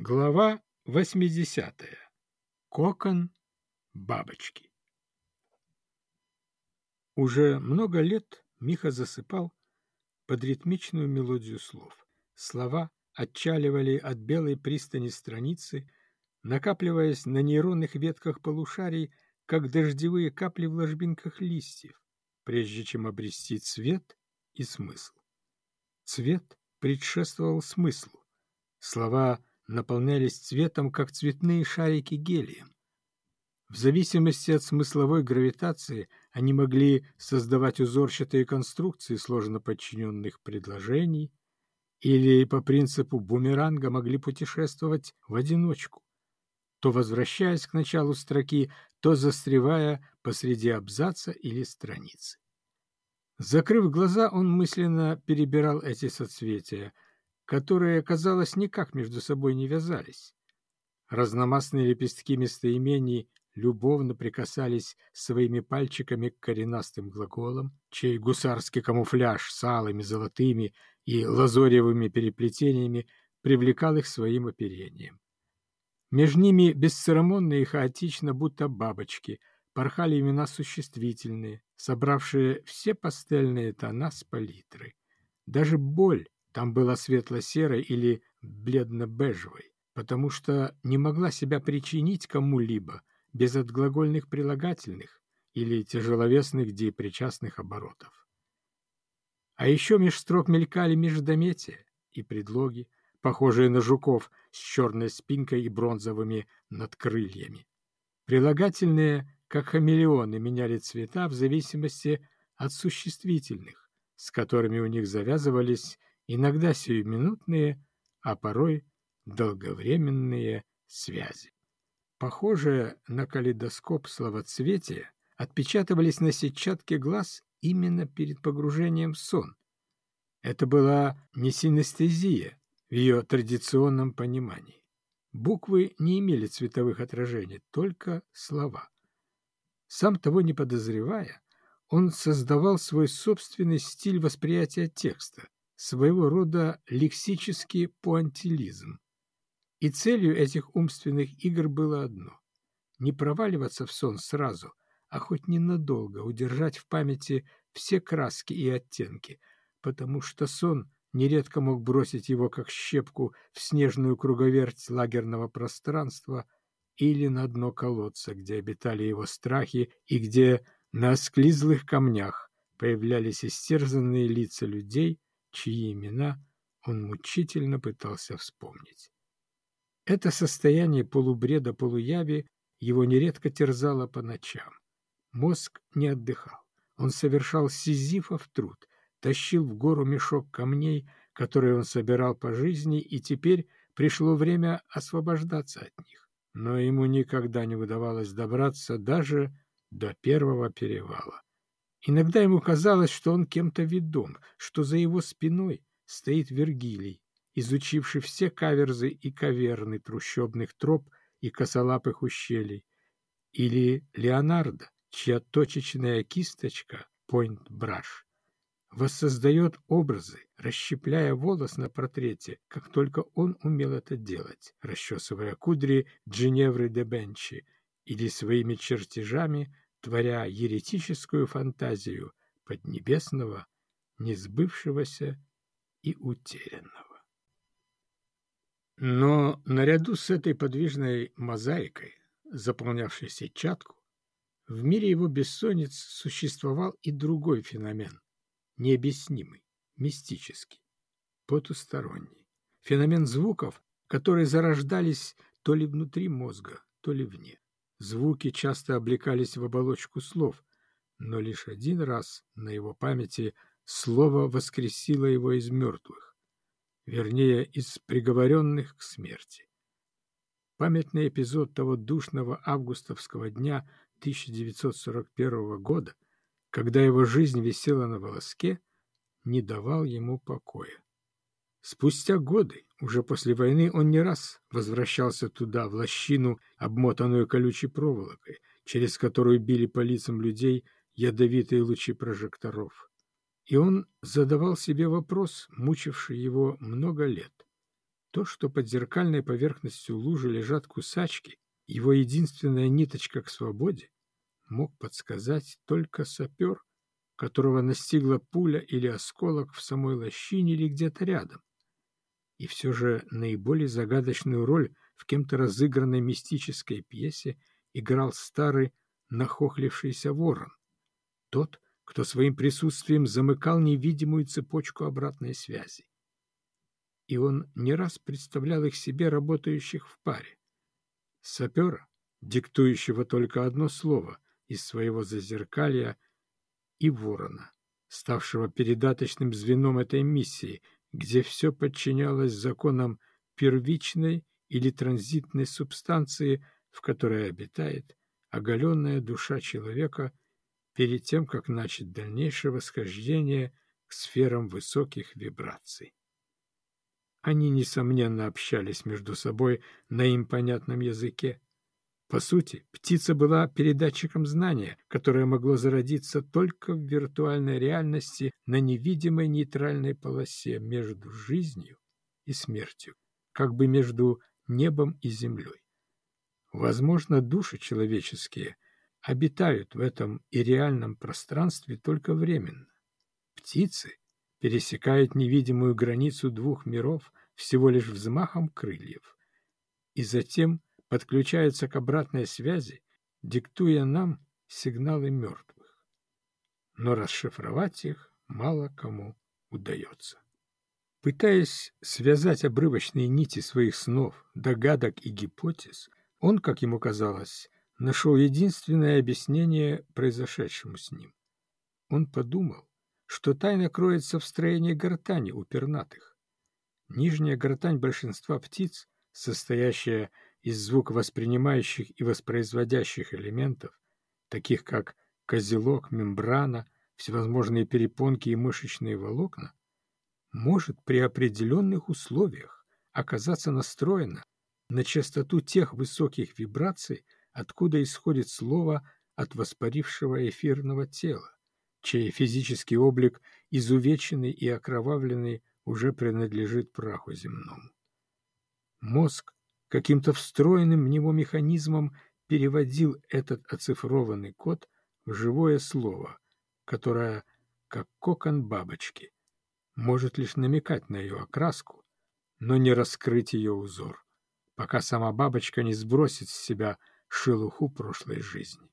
Глава 80. Кокон бабочки. Уже много лет Миха засыпал под ритмичную мелодию слов. Слова отчаливали от белой пристани страницы, накапливаясь на нейронных ветках полушарий, как дождевые капли в ложбинках листьев, прежде чем обрести цвет и смысл. Цвет предшествовал смыслу. Слова наполнялись цветом, как цветные шарики гелием. В зависимости от смысловой гравитации они могли создавать узорчатые конструкции сложно подчиненных предложений или по принципу бумеранга могли путешествовать в одиночку, то возвращаясь к началу строки, то застревая посреди абзаца или страницы. Закрыв глаза, он мысленно перебирал эти соцветия — которые, казалось, никак между собой не вязались. Разномастные лепестки местоимений любовно прикасались своими пальчиками к коренастым глаголам, чей гусарский камуфляж с алыми, золотыми и лазоревыми переплетениями привлекал их своим оперением. Между ними бесцеремонно и хаотично, будто бабочки, порхали имена существительные, собравшие все пастельные тона с палитры. Даже боль там была светло-серой или бледно-бежевой, потому что не могла себя причинить кому-либо без отглагольных прилагательных или тяжеловесных депричастных оборотов. А еще меж строк мелькали междометия и предлоги, похожие на жуков с черной спинкой и бронзовыми надкрыльями. Прилагательные, как хамелеоны, меняли цвета в зависимости от существительных, с которыми у них завязывались иногда сиюминутные, а порой долговременные связи. Похожие на калейдоскоп словоцветия отпечатывались на сетчатке глаз именно перед погружением в сон. Это была не синестезия в ее традиционном понимании. Буквы не имели цветовых отражений, только слова. Сам того не подозревая, он создавал свой собственный стиль восприятия текста, своего рода лексический пуантилизм. И целью этих умственных игр было одно — не проваливаться в сон сразу, а хоть ненадолго удержать в памяти все краски и оттенки, потому что сон нередко мог бросить его как щепку в снежную круговерть лагерного пространства или на дно колодца, где обитали его страхи и где на осклизлых камнях появлялись истерзанные лица людей, чьи имена он мучительно пытался вспомнить. Это состояние полубреда полуяви его нередко терзало по ночам. Мозг не отдыхал. Он совершал сизифов труд, тащил в гору мешок камней, которые он собирал по жизни, и теперь пришло время освобождаться от них. Но ему никогда не удавалось добраться даже до первого перевала. Иногда ему казалось, что он кем-то ведом, что за его спиной стоит Вергилий, изучивший все каверзы и каверны трущобных троп и косолапых ущелий, или Леонардо, чья точечная кисточка, point-brush, воссоздает образы, расщепляя волос на портрете, как только он умел это делать, расчесывая кудри Джиневры де Бенчи или своими чертежами творя еретическую фантазию поднебесного, несбывшегося и утерянного. Но наряду с этой подвижной мозаикой, заполнявшей сетчатку, в мире его бессонниц существовал и другой феномен, необъяснимый, мистический, потусторонний. Феномен звуков, которые зарождались то ли внутри мозга, то ли вне. Звуки часто облекались в оболочку слов, но лишь один раз на его памяти слово воскресило его из мертвых, вернее, из приговоренных к смерти. Памятный эпизод того душного августовского дня 1941 года, когда его жизнь висела на волоске, не давал ему покоя. Спустя годы, уже после войны, он не раз возвращался туда, в лощину, обмотанную колючей проволокой, через которую били по лицам людей ядовитые лучи прожекторов. И он задавал себе вопрос, мучивший его много лет. То, что под зеркальной поверхностью лужи лежат кусачки, его единственная ниточка к свободе, мог подсказать только сапер, которого настигла пуля или осколок в самой лощине или где-то рядом. И все же наиболее загадочную роль в кем-то разыгранной мистической пьесе играл старый нахохлившийся ворон, тот, кто своим присутствием замыкал невидимую цепочку обратной связи. И он не раз представлял их себе работающих в паре. Сапера, диктующего только одно слово из своего зазеркалья, и ворона, ставшего передаточным звеном этой миссии, где все подчинялось законам первичной или транзитной субстанции, в которой обитает оголенная душа человека перед тем, как начать дальнейшее восхождение к сферам высоких вибраций. Они, несомненно, общались между собой на им понятном языке. По сути, птица была передатчиком знания, которое могло зародиться только в виртуальной реальности на невидимой нейтральной полосе между жизнью и смертью, как бы между небом и землей. Возможно, души человеческие обитают в этом и реальном пространстве только временно. Птицы пересекают невидимую границу двух миров всего лишь взмахом крыльев и затем подключаются к обратной связи, диктуя нам сигналы мертвых. Но расшифровать их мало кому удается. Пытаясь связать обрывочные нити своих снов, догадок и гипотез, он, как ему казалось, нашел единственное объяснение произошедшему с ним. Он подумал, что тайна кроется в строении гортани у пернатых. Нижняя гортань большинства птиц, состоящая из звуковоспринимающих и воспроизводящих элементов, таких как козелок, мембрана, всевозможные перепонки и мышечные волокна, может при определенных условиях оказаться настроена на частоту тех высоких вибраций, откуда исходит слово от воспарившего эфирного тела, чей физический облик, изувеченный и окровавленный, уже принадлежит праху земному. Мозг каким-то встроенным в него механизмом переводил этот оцифрованный код в живое слово, которое, как кокон бабочки, может лишь намекать на ее окраску, но не раскрыть ее узор пока сама бабочка не сбросит с себя шелуху прошлой жизни.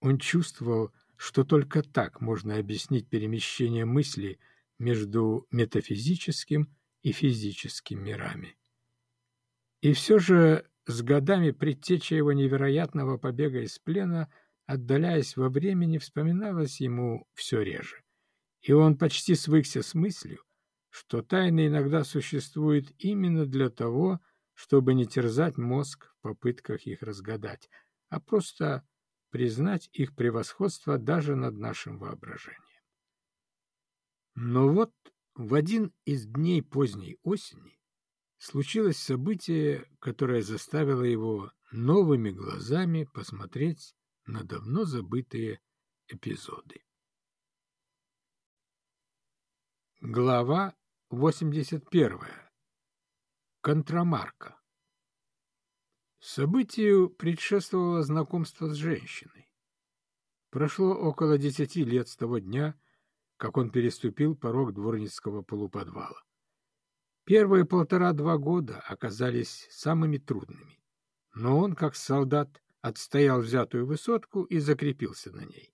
Он чувствовал, что только так можно объяснить перемещение мысли между метафизическим и физическим мирами. И все же с годами предтеча его невероятного побега из плена, отдаляясь во времени, вспоминалось ему все реже. И он почти свыкся с мыслью, что тайны иногда существуют именно для того, чтобы не терзать мозг в попытках их разгадать, а просто признать их превосходство даже над нашим воображением. Но вот в один из дней поздней осени случилось событие, которое заставило его новыми глазами посмотреть на давно забытые эпизоды. Глава 81. Контрамарка. Событию предшествовало знакомство с женщиной. Прошло около десяти лет с того дня, как он переступил порог дворницкого полуподвала. Первые полтора-два года оказались самыми трудными, но он, как солдат, отстоял взятую высотку и закрепился на ней.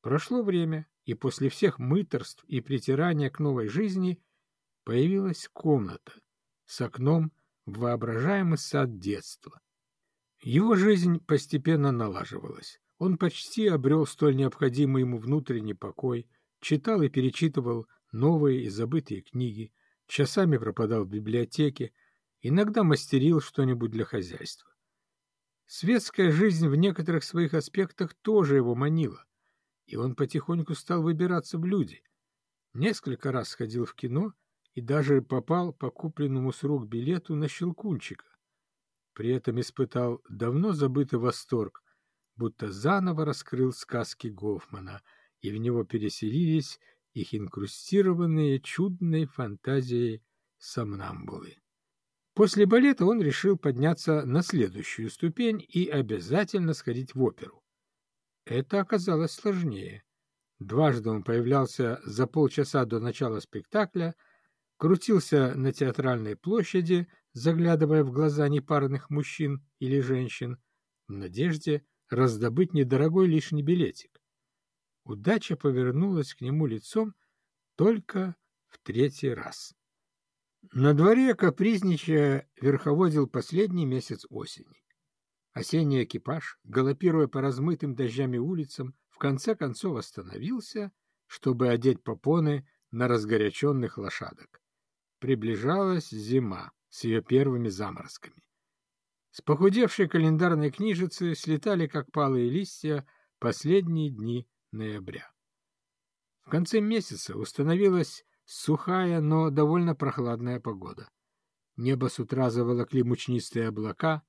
Прошло время, и после всех мыторств и притирания к новой жизни появилась комната — с окном в воображаемый сад детства. Его жизнь постепенно налаживалась. Он почти обрел столь необходимый ему внутренний покой, читал и перечитывал новые и забытые книги, часами пропадал в библиотеке, иногда мастерил что-нибудь для хозяйства. Светская жизнь в некоторых своих аспектах тоже его манила, и он потихоньку стал выбираться в люди. Несколько раз ходил в кино — и даже попал по купленному с рук билету на Щелкунчика. При этом испытал давно забытый восторг, будто заново раскрыл сказки Гофмана, и в него переселились их инкрустированные чудной фантазией сомнамбулы. После балета он решил подняться на следующую ступень и обязательно сходить в оперу. Это оказалось сложнее. Дважды он появлялся за полчаса до начала спектакля, крутился на театральной площади, заглядывая в глаза непарных мужчин или женщин, в надежде раздобыть недорогой лишний билетик. Удача повернулась к нему лицом только в третий раз. На дворе, капризничая, верховодил последний месяц осени. Осенний экипаж, галопируя по размытым дождями улицам, в конце концов остановился, чтобы одеть попоны на разгоряченных лошадок. Приближалась зима с ее первыми заморозками. С похудевшей календарной книжицы слетали, как палые листья, последние дни ноября. В конце месяца установилась сухая, но довольно прохладная погода. Небо с утра заволокли мучнистые облака,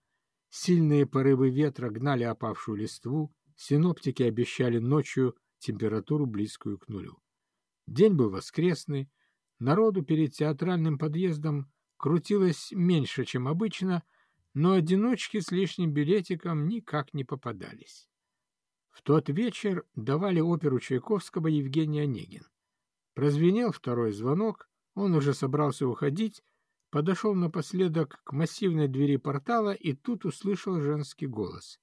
сильные порывы ветра гнали опавшую листву, Синоптики обещали ночью температуру близкую к нулю. День был воскресный, народу перед театральным подъездом крутилось меньше, чем обычно, но одиночки с лишним билетиком никак не попадались. В тот вечер давали оперу Чайковского Евгений Онегин. Прозвенел второй звонок, он уже собрался уходить, подошел напоследок к массивной двери портала и тут услышал женский голос.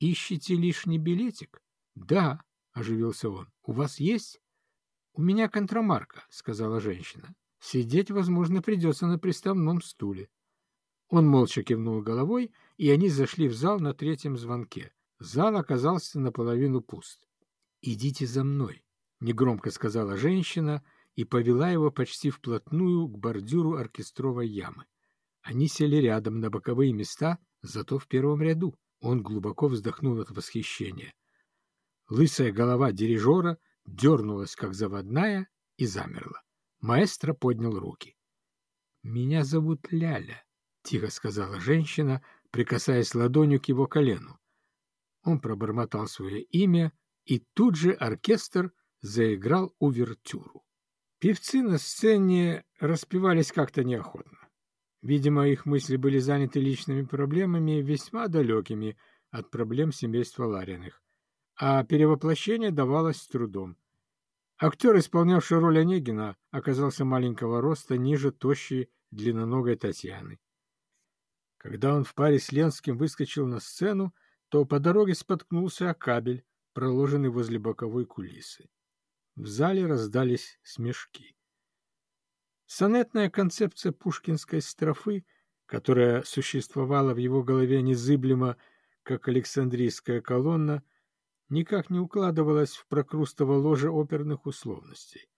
Ищете лишний билетик? Да, оживился он. У вас есть? У меня контрамарка, сказала женщина. Сидеть, возможно, придется на приставном стуле. Он молча кивнул головой, и они зашли в зал на третьем звонке. Зал оказался наполовину пуст. «Идите за мной», — негромко сказала женщина и повела его почти вплотную к бордюру оркестровой ямы. Они сели рядом на боковые места, зато в первом ряду. Он глубоко вздохнул от восхищения. Лысая голова дирижера дернулась, как заводная, и замерла. Маэстро поднял руки. — Меня зовут Ляля, — тихо сказала женщина, прикасаясь ладонью к его колену. Он пробормотал свое имя, и тут же оркестр заиграл увертюру. Певцы на сцене распевались как-то неохотно. Видимо, их мысли были заняты личными проблемами, весьма далекими от проблем семейства Лариных, а перевоплощение давалось с трудом. Актер, исполнявший роль Онегина, оказался маленького роста, ниже тощей длинноногой Татьяны. Когда он в паре с Ленским выскочил на сцену, то по дороге споткнулся о кабель, проложенный возле боковой кулисы. В зале раздались смешки. Сонетная концепция пушкинской строфы, которая существовала в его голове незыблемо, как Александрийская колонна, никак не укладывалась в прокрустово ложе оперных условностей.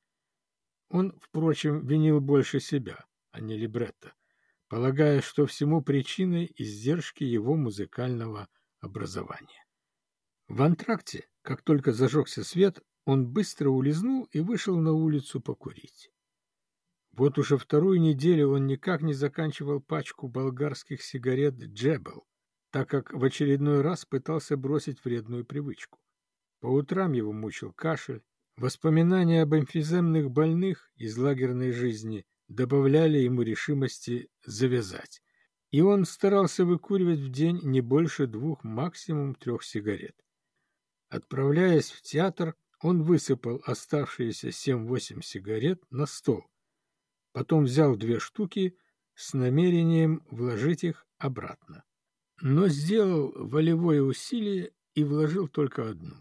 Он, впрочем, винил больше себя, а не либретто, полагая, что всему причиной издержки его музыкального образования. В антракте, как только зажегся свет, он быстро улизнул и вышел на улицу покурить. Вот уже вторую неделю он никак не заканчивал пачку болгарских сигарет «Джебел», так как в очередной раз пытался бросить вредную привычку. По утрам его мучил кашель, воспоминания об эмфиземных больных из лагерной жизни добавляли ему решимости завязать, и он старался выкуривать в день не больше двух, максимум трех сигарет. Отправляясь в театр, он высыпал оставшиеся семь-восемь сигарет на стол — потом взял две штуки с намерением вложить их обратно. Но сделал волевое усилие и вложил только одну.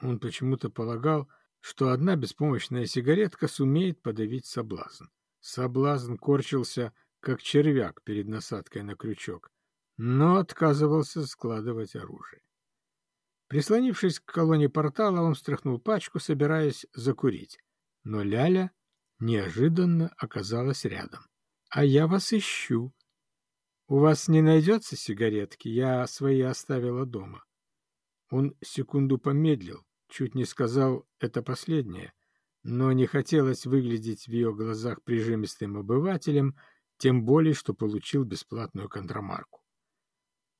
Он почему-то полагал, что одна беспомощная сигаретка сумеет подавить соблазн. Соблазн корчился, как червяк перед насадкой на крючок, но отказывался складывать оружие. Прислонившись к колонне портала, он встряхнул пачку, собираясь закурить. Но Ляля неожиданно оказалась рядом. «А я вас ищу. У вас не найдется сигаретки? Я свои оставила дома». Он секунду помедлил, чуть не сказал «это последнее», но не хотелось выглядеть в ее глазах прижимистым обывателем, тем более, что получил бесплатную контрамарку.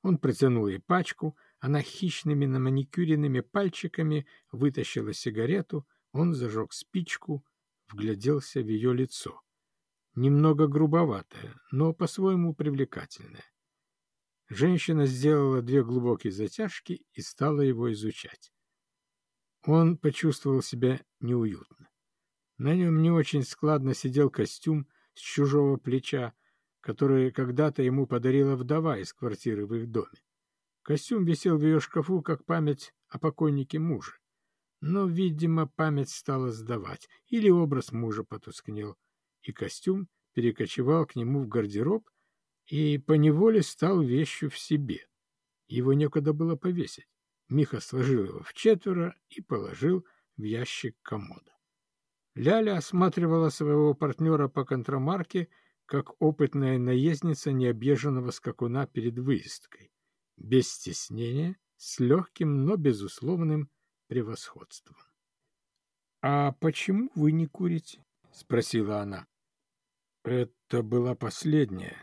Он протянул ей пачку, она хищными наманикюренными пальчиками вытащила сигарету, он зажег спичку — вгляделся в ее лицо. немного грубоватая, но по-своему привлекательная. Женщина сделала две глубокие затяжки и стала его изучать. Он почувствовал себя неуютно. На нем не очень складно сидел костюм с чужого плеча, который когда-то ему подарила вдова из квартиры в их доме. Костюм висел в ее шкафу, как память о покойнике мужа. Но, видимо, память стала сдавать, или образ мужа потускнел, и костюм перекочевал к нему в гардероб и поневоле стал вещью в себе. Его некуда было повесить. Миха сложил его в четверо и положил в ящик комода. Ляля осматривала своего партнера по контрамарке, как опытная наездница необъезженного скакуна перед выездкой, без стеснения, с легким, но безусловным превосходством. — А почему вы не курите? — спросила она. — Это была последняя.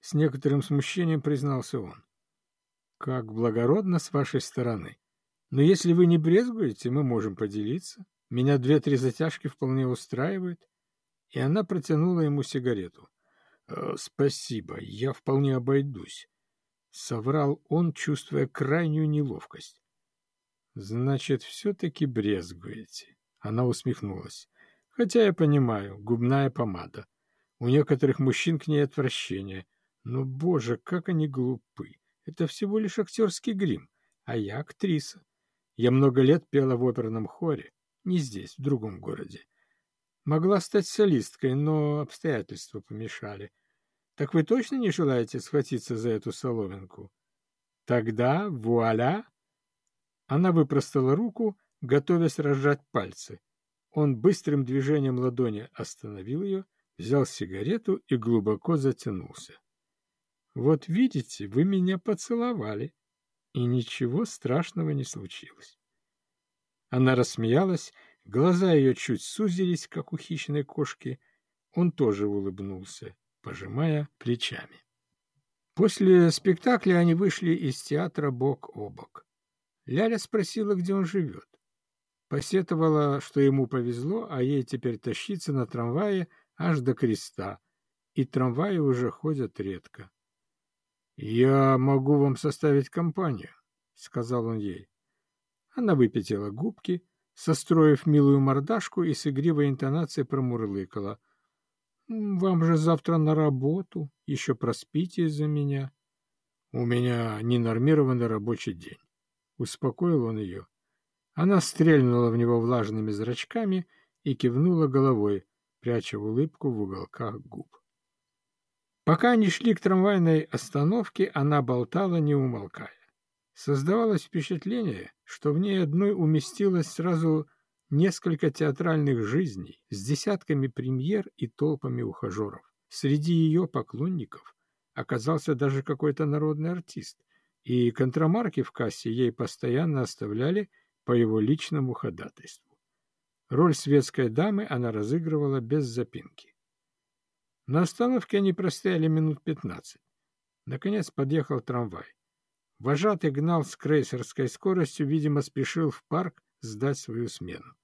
С некоторым смущением признался он. — Как благородно с вашей стороны. Но если вы не брезгуете, мы можем поделиться. Меня две-три затяжки вполне устраивают. И она протянула ему сигарету. «Э, — Спасибо, я вполне обойдусь. Соврал он, чувствуя крайнюю неловкость. Значит, все-таки брезгуете. Она усмехнулась. Хотя я понимаю, губная помада. У некоторых мужчин к ней отвращение. Но, боже, как они глупы. Это всего лишь актерский грим, а я актриса. Я много лет пела в оперном хоре. Не здесь, в другом городе. Могла стать солисткой, но обстоятельства помешали. Так вы точно не желаете схватиться за эту соломинку? Тогда, вуаля, она выпростала руку, готовясь разжать пальцы. Он быстрым движением ладони остановил ее, взял сигарету и глубоко затянулся. «Вот видите, вы меня поцеловали, и ничего страшного не случилось». Она рассмеялась, глаза ее чуть сузились, как у хищной кошки. Он тоже улыбнулся, пожимая плечами. После спектакля они вышли из театра бок о бок. Ляля спросила, где он живет. Посетовала, что ему повезло, а ей теперь тащиться на трамвае аж до креста, и трамваи уже ходят редко. — Я могу вам составить компанию, — сказал он ей. Она выпятила губки, состроив милую мордашку и с игривой интонацией промурлыкала. — Вам же завтра на работу, еще проспите из-за меня. — У меня ненормированный рабочий день. Успокоил он ее. Она стрельнула в него влажными зрачками и кивнула головой, пряча улыбку в уголках губ. Пока они шли к трамвайной остановке, она болтала, не умолкая. Создавалось впечатление, что в ней одной уместилось сразу несколько театральных жизней с десятками премьер и толпами ухажеров. Среди ее поклонников оказался даже какой-то народный артист — и контрамарки в кассе ей постоянно оставляли по его личному ходатайству. Роль светской дамы она разыгрывала без запинки. На остановке они простояли минут пятнадцать. Наконец подъехал трамвай. Вожатый гнал с крейсерской скоростью, видимо, спешил в парк сдать свою смену.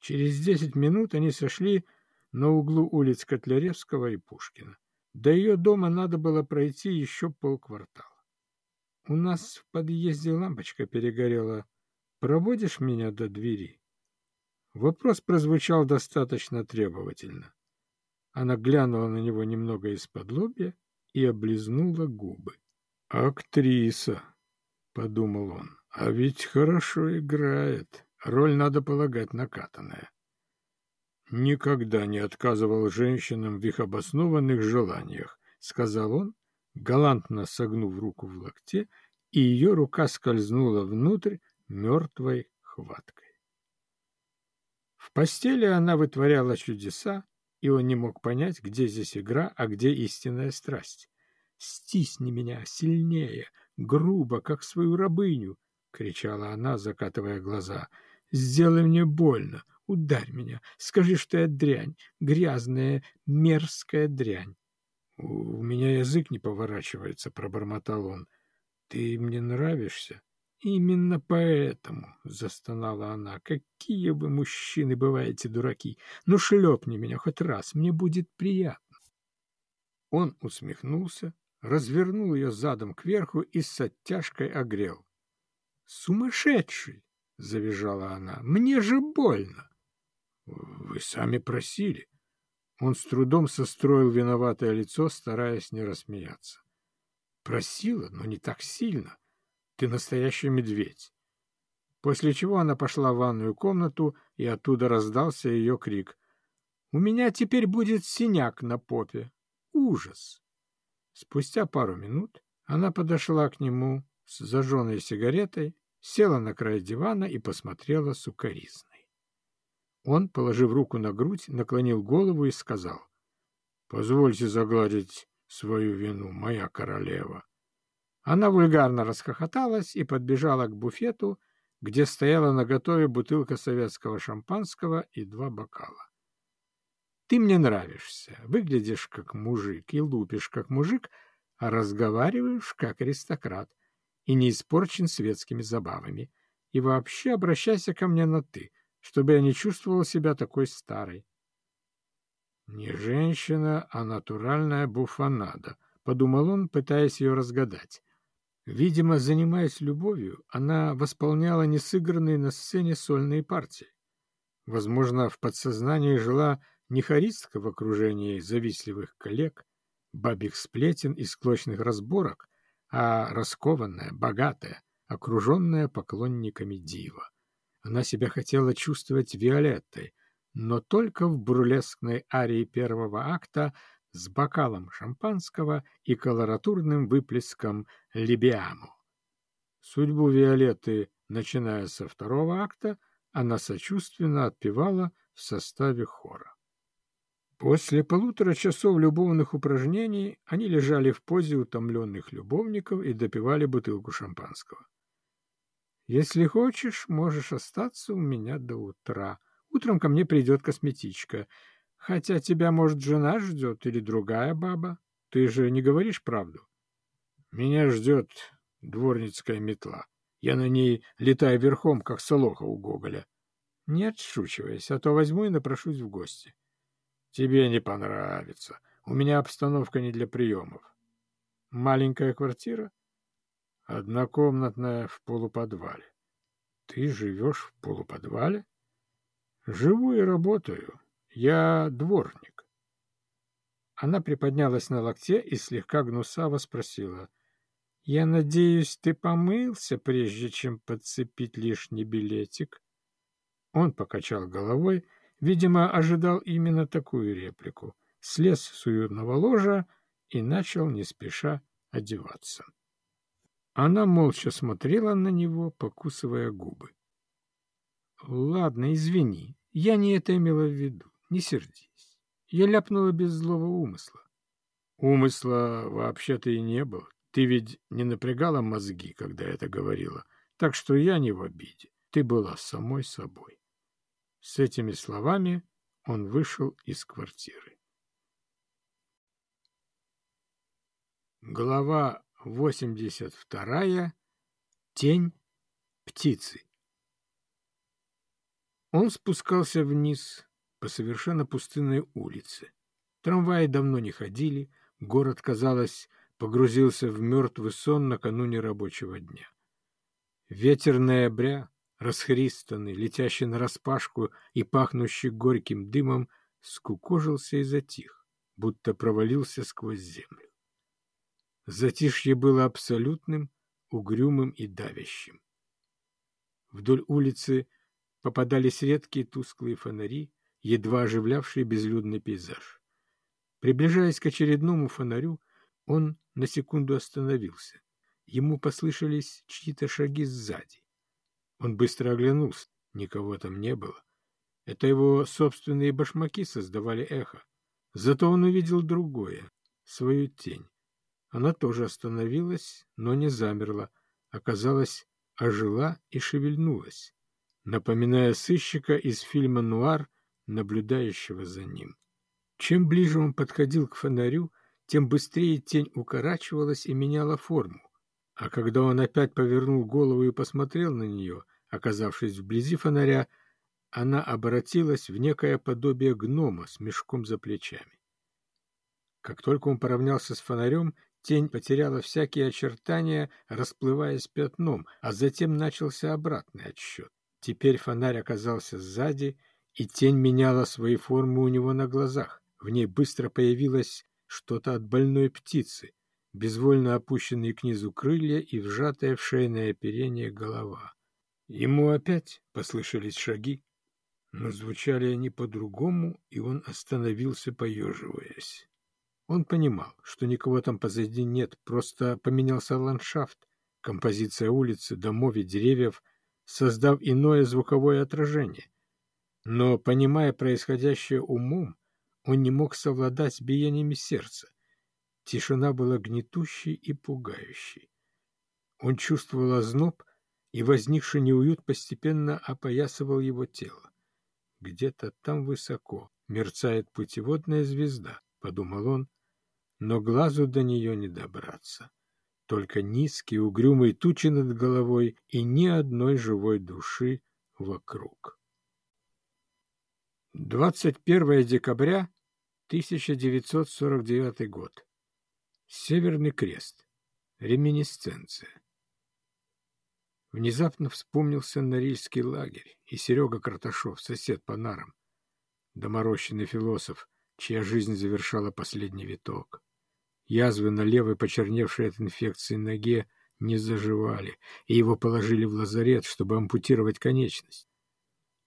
Через десять минут они сошли на углу улиц Котляревского и Пушкина. До ее дома надо было пройти еще полквартала. У нас в подъезде лампочка перегорела. Проводишь меня до двери? Вопрос прозвучал достаточно требовательно. Она глянула на него немного из-под лобья и облизнула губы. «Актриса», — подумал он, — «а ведь хорошо играет. Роль, надо полагать, накатанная». «Никогда не отказывал женщинам в их обоснованных желаниях», — сказал он галантно согнув руку в локте, и ее рука скользнула внутрь мертвой хваткой. В постели она вытворяла чудеса, и он не мог понять, где здесь игра, а где истинная страсть. «Стисни меня сильнее, грубо, как свою рабыню!» — кричала она, закатывая глаза. «Сделай мне больно, ударь меня, скажи, что я дрянь, грязная, мерзкая дрянь. — У меня язык не поворачивается, — пробормотал он. — Ты мне нравишься? — Именно поэтому, — застонала она, — какие вы, мужчины, бываете дураки. Ну, шлепни меня хоть раз, мне будет приятно. Он усмехнулся, развернул ее задом кверху и с оттяжкой огрел. «Сумасшедший!» — завизжала она. «Мне же больно!» «Вы сами просили!» Он с трудом состроил виноватое лицо, стараясь не рассмеяться. «Просила, но не так сильно. Ты настоящий медведь!» После чего она пошла в ванную комнату, и оттуда раздался ее крик. «У меня теперь будет синяк на попе! Ужас!» Спустя пару минут она подошла к нему с зажженной сигаретой, села на край дивана и посмотрела сукоризной. Он, положив руку на грудь, наклонил голову и сказал, «Позвольте загладить свою вину, моя королева». Она вульгарно расхохоталась и подбежала к буфету, где стояла наготове бутылка советского шампанского и два бокала. «Ты мне нравишься, выглядишь как мужик и лупишь как мужик, а разговариваешь как аристократ и не испорчен светскими забавами. И вообще обращайся ко мне на «ты», чтобы я не чувствовал себя такой старой. «Не женщина, а натуральная буфанада», — подумал он, пытаясь ее разгадать. Видимо, занимаясь любовью, она восполняла несыгранные на сцене сольные партии. Возможно, в подсознании жила не хористка в окружении завистливых коллег, бабьих сплетен и склочных разборок, а раскованная, богатая, окруженная поклонниками дива. Она себя хотела чувствовать Виолеттой, но только в бурлескной арии первого акта с бокалом шампанского и колоратурным выплеском либиаму. Судьбу Виолетты, начиная со второго акта, она сочувственно отпевала в составе хора. После полутора часов любовных упражнений они лежали в позе утомленных любовников и допивали бутылку шампанского. «Если хочешь, можешь остаться у меня до утра. Утром ко мне придет косметичка. Хотя тебя, может, жена ждет или другая баба. Ты же не говоришь правду?» «Меня ждет дворницкая метла. Я на ней летаю верхом, как солоха у Гоголя. Не отшучивайся, а то возьму и напрошусь в гости». Тебе не понравится. У меня обстановка не для приемов. Маленькая квартира? Однокомнатная в полуподвале. Ты живешь в полуподвале? Живу и работаю. Я дворник. Она приподнялась на локте и слегка гнусаво спросила. — Я надеюсь, ты помылся, прежде чем подцепить лишний билетик? Он покачал головой Видимо, ожидал именно такую реплику. Слез с уютного ложа и начал не спеша одеваться. Она молча смотрела на него, покусывая губы. — Ладно, извини, я не это имела в виду, не сердись. Я ляпнула без злого умысла. — Умысла вообще-то и не было. Ты ведь не напрягала мозги, когда это говорила, так что я не в обиде. Ты была самой собой. С этими словами он вышел из квартиры. Глава 82. Тень птицы. Он спускался вниз по совершенно пустынной улице. Трамваи давно не ходили, город, казалось, погрузился в мертвый сон накануне рабочего дня. Ветер ноября расхристанный, летящий нараспашку и пахнущий горьким дымом, скукожился и затих, будто провалился сквозь землю. Затишье было абсолютным, угрюмым и давящим. Вдоль улицы попадались редкие тусклые фонари, едва оживлявшие безлюдный пейзаж. Приближаясь к очередному фонарю, он на секунду остановился. Ему послышались чьи-то шаги сзади. Он быстро оглянулся. Никого там не было. Это его собственные башмаки создавали эхо. Зато он увидел другое, свою тень. Она тоже остановилась, но не замерла. Оказалось, ожила и шевельнулась, напоминая сыщика из фильма «Нуар», наблюдающего за ним. Чем ближе он подходил к фонарю, тем быстрее тень укорачивалась и меняла форму. А когда он опять повернул голову и посмотрел на нее, Оказавшись вблизи фонаря, она обратилась в некое подобие гнома с мешком за плечами. Как только он поравнялся с фонарем, тень потеряла всякие очертания, расплываясь пятном, а затем начался обратный отсчет. Теперь фонарь оказался сзади, и тень меняла свои формы у него на глазах. В ней быстро появилось что-то от больной птицы, безвольно опущенные к низу крылья и вжатая в шейное оперение голова. Ему опять послышались шаги, но звучали они по-другому, и он остановился, поеживаясь. Он понимал, что никого там позади нет, просто поменялся ландшафт, композиция улицы, домов и деревьев, создав иное звуковое отражение. Но, понимая происходящее умом, он не мог совладать с биениями сердца. Тишина была гнетущей и пугающей. Он чувствовал озноб, и возникший неуют постепенно опоясывал его тело. Где-то там высоко мерцает путеводная звезда, — подумал он, — но глазу до нее не добраться. Только низкие угрюмые тучи над головой и ни одной живой души вокруг. 21 декабря 1949 год. Северный крест. Реминисценция. Внезапно вспомнился Норильский лагерь и Серега Карташов, сосед по нарам, доморощенный философ, чья жизнь завершала последний виток. Язвы на левой почерневшей от инфекции ноге не заживали, и его положили в лазарет, чтобы ампутировать конечность.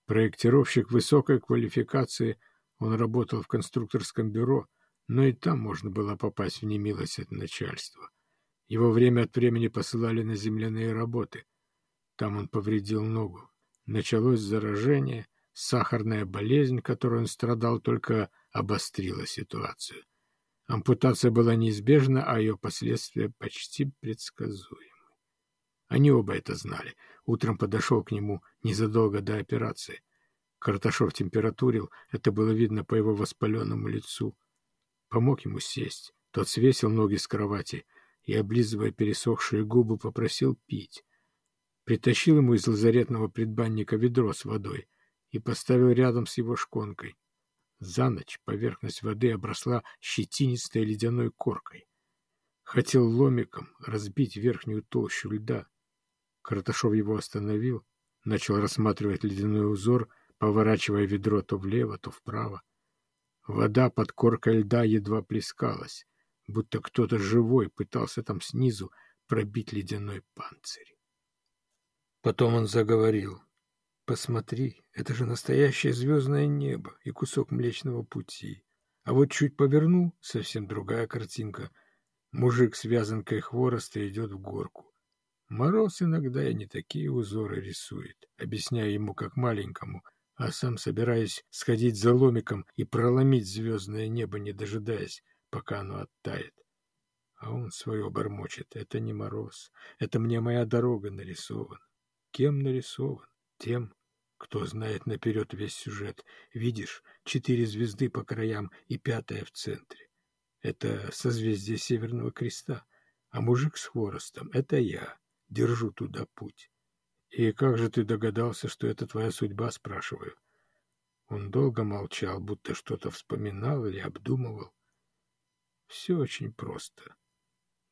Проектировщик высокой квалификации, он работал в конструкторском бюро, но и там можно было попасть в немилость от начальства. Его время от времени посылали на земляные работы. Там он повредил ногу. Началось заражение, сахарная болезнь, которой он страдал, только обострила ситуацию. Ампутация была неизбежна, а ее последствия почти предсказуемы. Они оба это знали. Утром подошел к нему незадолго до операции. Карташов температурил, это было видно по его воспаленному лицу. Помог ему сесть. Тот свесил ноги с кровати и, облизывая пересохшие губы, попросил пить. Притащил ему из лазаретного предбанника ведро с водой и поставил рядом с его шконкой. За ночь поверхность воды обросла щетинистой ледяной коркой. Хотел ломиком разбить верхнюю толщу льда. Карташов его остановил, начал рассматривать ледяной узор, поворачивая ведро то влево, то вправо. Вода под коркой льда едва плескалась, будто кто-то живой пытался там снизу пробить ледяной панцирь. Потом он заговорил. «Посмотри, это же настоящее звездное небо и кусок Млечного Пути. А вот чуть поверну, совсем другая картинка. Мужик с вязанкой хвороста идет в горку. Мороз иногда и не такие узоры рисует, объясняя ему как маленькому — а сам собираюсь сходить за ломиком и проломить звездное небо, не дожидаясь, пока оно оттает. А он свое бормочет. Это не мороз. Это мне моя дорога нарисована. Кем нарисован? Тем, кто знает наперед весь сюжет. Видишь, четыре звезды по краям и пятая в центре. Это созвездие Северного Креста. А мужик с хворостом — это я. Держу туда путь. «И как же ты догадался, что это твоя судьба?» — спрашиваю. Он долго молчал, будто что-то вспоминал или обдумывал. Все очень просто.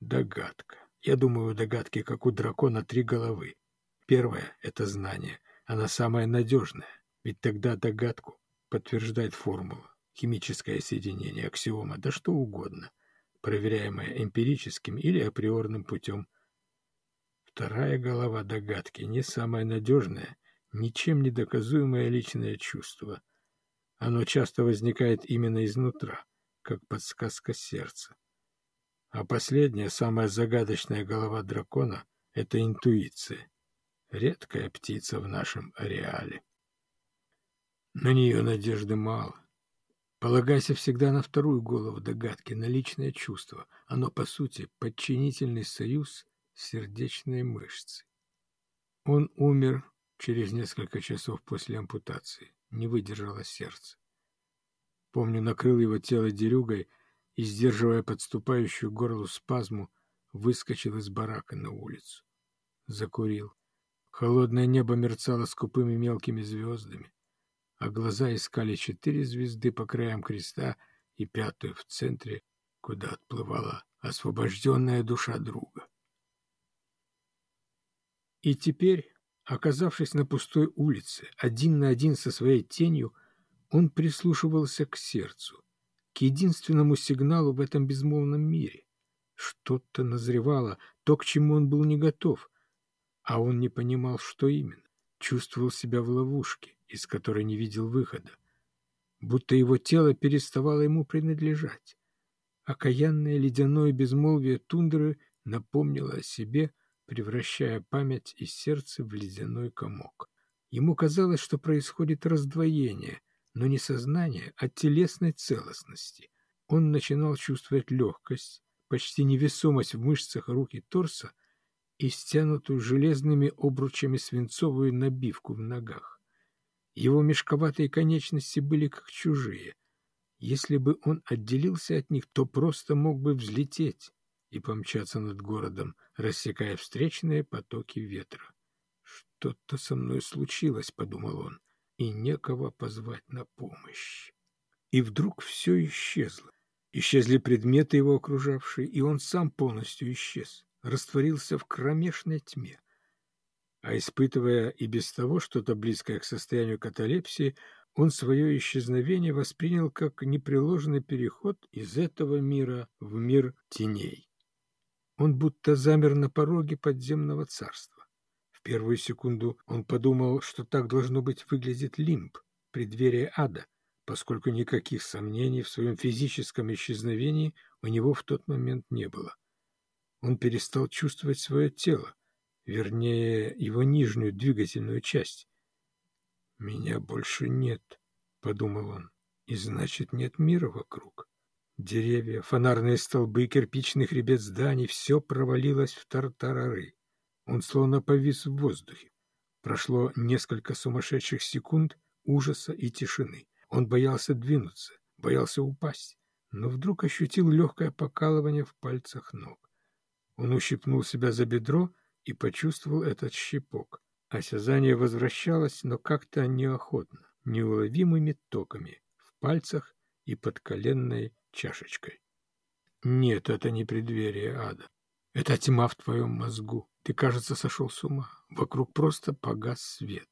Догадка. Я думаю, догадки, как у дракона, три головы. Первая — это знание. Она самая надежная, ведь тогда догадку подтверждает формула, химическое соединение, аксиома, да что угодно, проверяемое эмпирическим или априорным путем — Вторая голова догадки не самое надежное, ничем не доказуемое личное чувство. Оно часто возникает именно изнутра, как подсказка сердца. А последняя, самая загадочная голова дракона — это интуиция. Редкая птица в нашем ареале. На нее надежды мало. Полагайся всегда на вторую голову догадки, на личное чувство. Оно, по сути, подчинительный союз сердечной мышцы. Он умер через несколько часов после ампутации, не выдержало сердце. Помню, накрыл его тело дерюгой и, сдерживая подступающую горлу спазму, выскочил из барака на улицу. Закурил. Холодное небо мерцало скупыми мелкими звездами, а глаза искали четыре звезды по краям креста и пятую в центре, куда отплывала освобожденная душа друга. И теперь, оказавшись на пустой улице, один на один со своей тенью, он прислушивался к сердцу, к единственному сигналу в этом безмолвном мире. Что-то назревало, то, к чему он был не готов, а он не понимал, что именно. Чувствовал себя в ловушке, из которой не видел выхода, будто его тело переставало ему принадлежать. Окаянное ледяное безмолвие тундры напомнило о себе, превращая память и сердце в ледяной комок. Ему казалось, что происходит раздвоение, но не сознание, а телесной целостности. Он начинал чувствовать легкость, почти невесомость в мышцах рук и торса и стянутую железными обручами свинцовую набивку в ногах. Его мешковатые конечности были как чужие, если бы он отделился от них, то просто мог бы взлететь и помчаться над городом, рассекая встречные потоки ветра. «Что-то со мной случилось», — подумал он, — «и некого позвать на помощь». И вдруг все исчезло. Исчезли предметы его окружавшие, и он сам полностью исчез, растворился в кромешной тьме. А испытывая и без того что-то близкое к состоянию каталепсии, он свое исчезновение воспринял как непреложный переход из этого мира в мир теней. Он будто замер на пороге подземного царства. В первую секунду он подумал, что так должно быть выглядит лимб, преддверие ада, поскольку никаких сомнений в своем физическом исчезновении у него в тот момент не было. Он перестал чувствовать свое тело, вернее, его нижнюю двигательную часть, «Меня больше нет», — подумал он, — «и значит, нет мира вокруг». Деревья, фонарные столбы, кирпичный хребет зданий — все провалилось в тартарары. Он словно повис в воздухе. Прошло несколько сумасшедших секунд ужаса и тишины. Он боялся двинуться, боялся упасть, но вдруг ощутил легкое покалывание в пальцах ног. Он ущипнул себя за бедро и почувствовал этот щипок. Осязание возвращалось, но как-то неохотно, неуловимыми токами, в пальцах и под коленной чашечкой. Нет, это не преддверие ада. Это тьма в твоем мозгу. Ты, кажется, сошел с ума. Вокруг просто погас свет.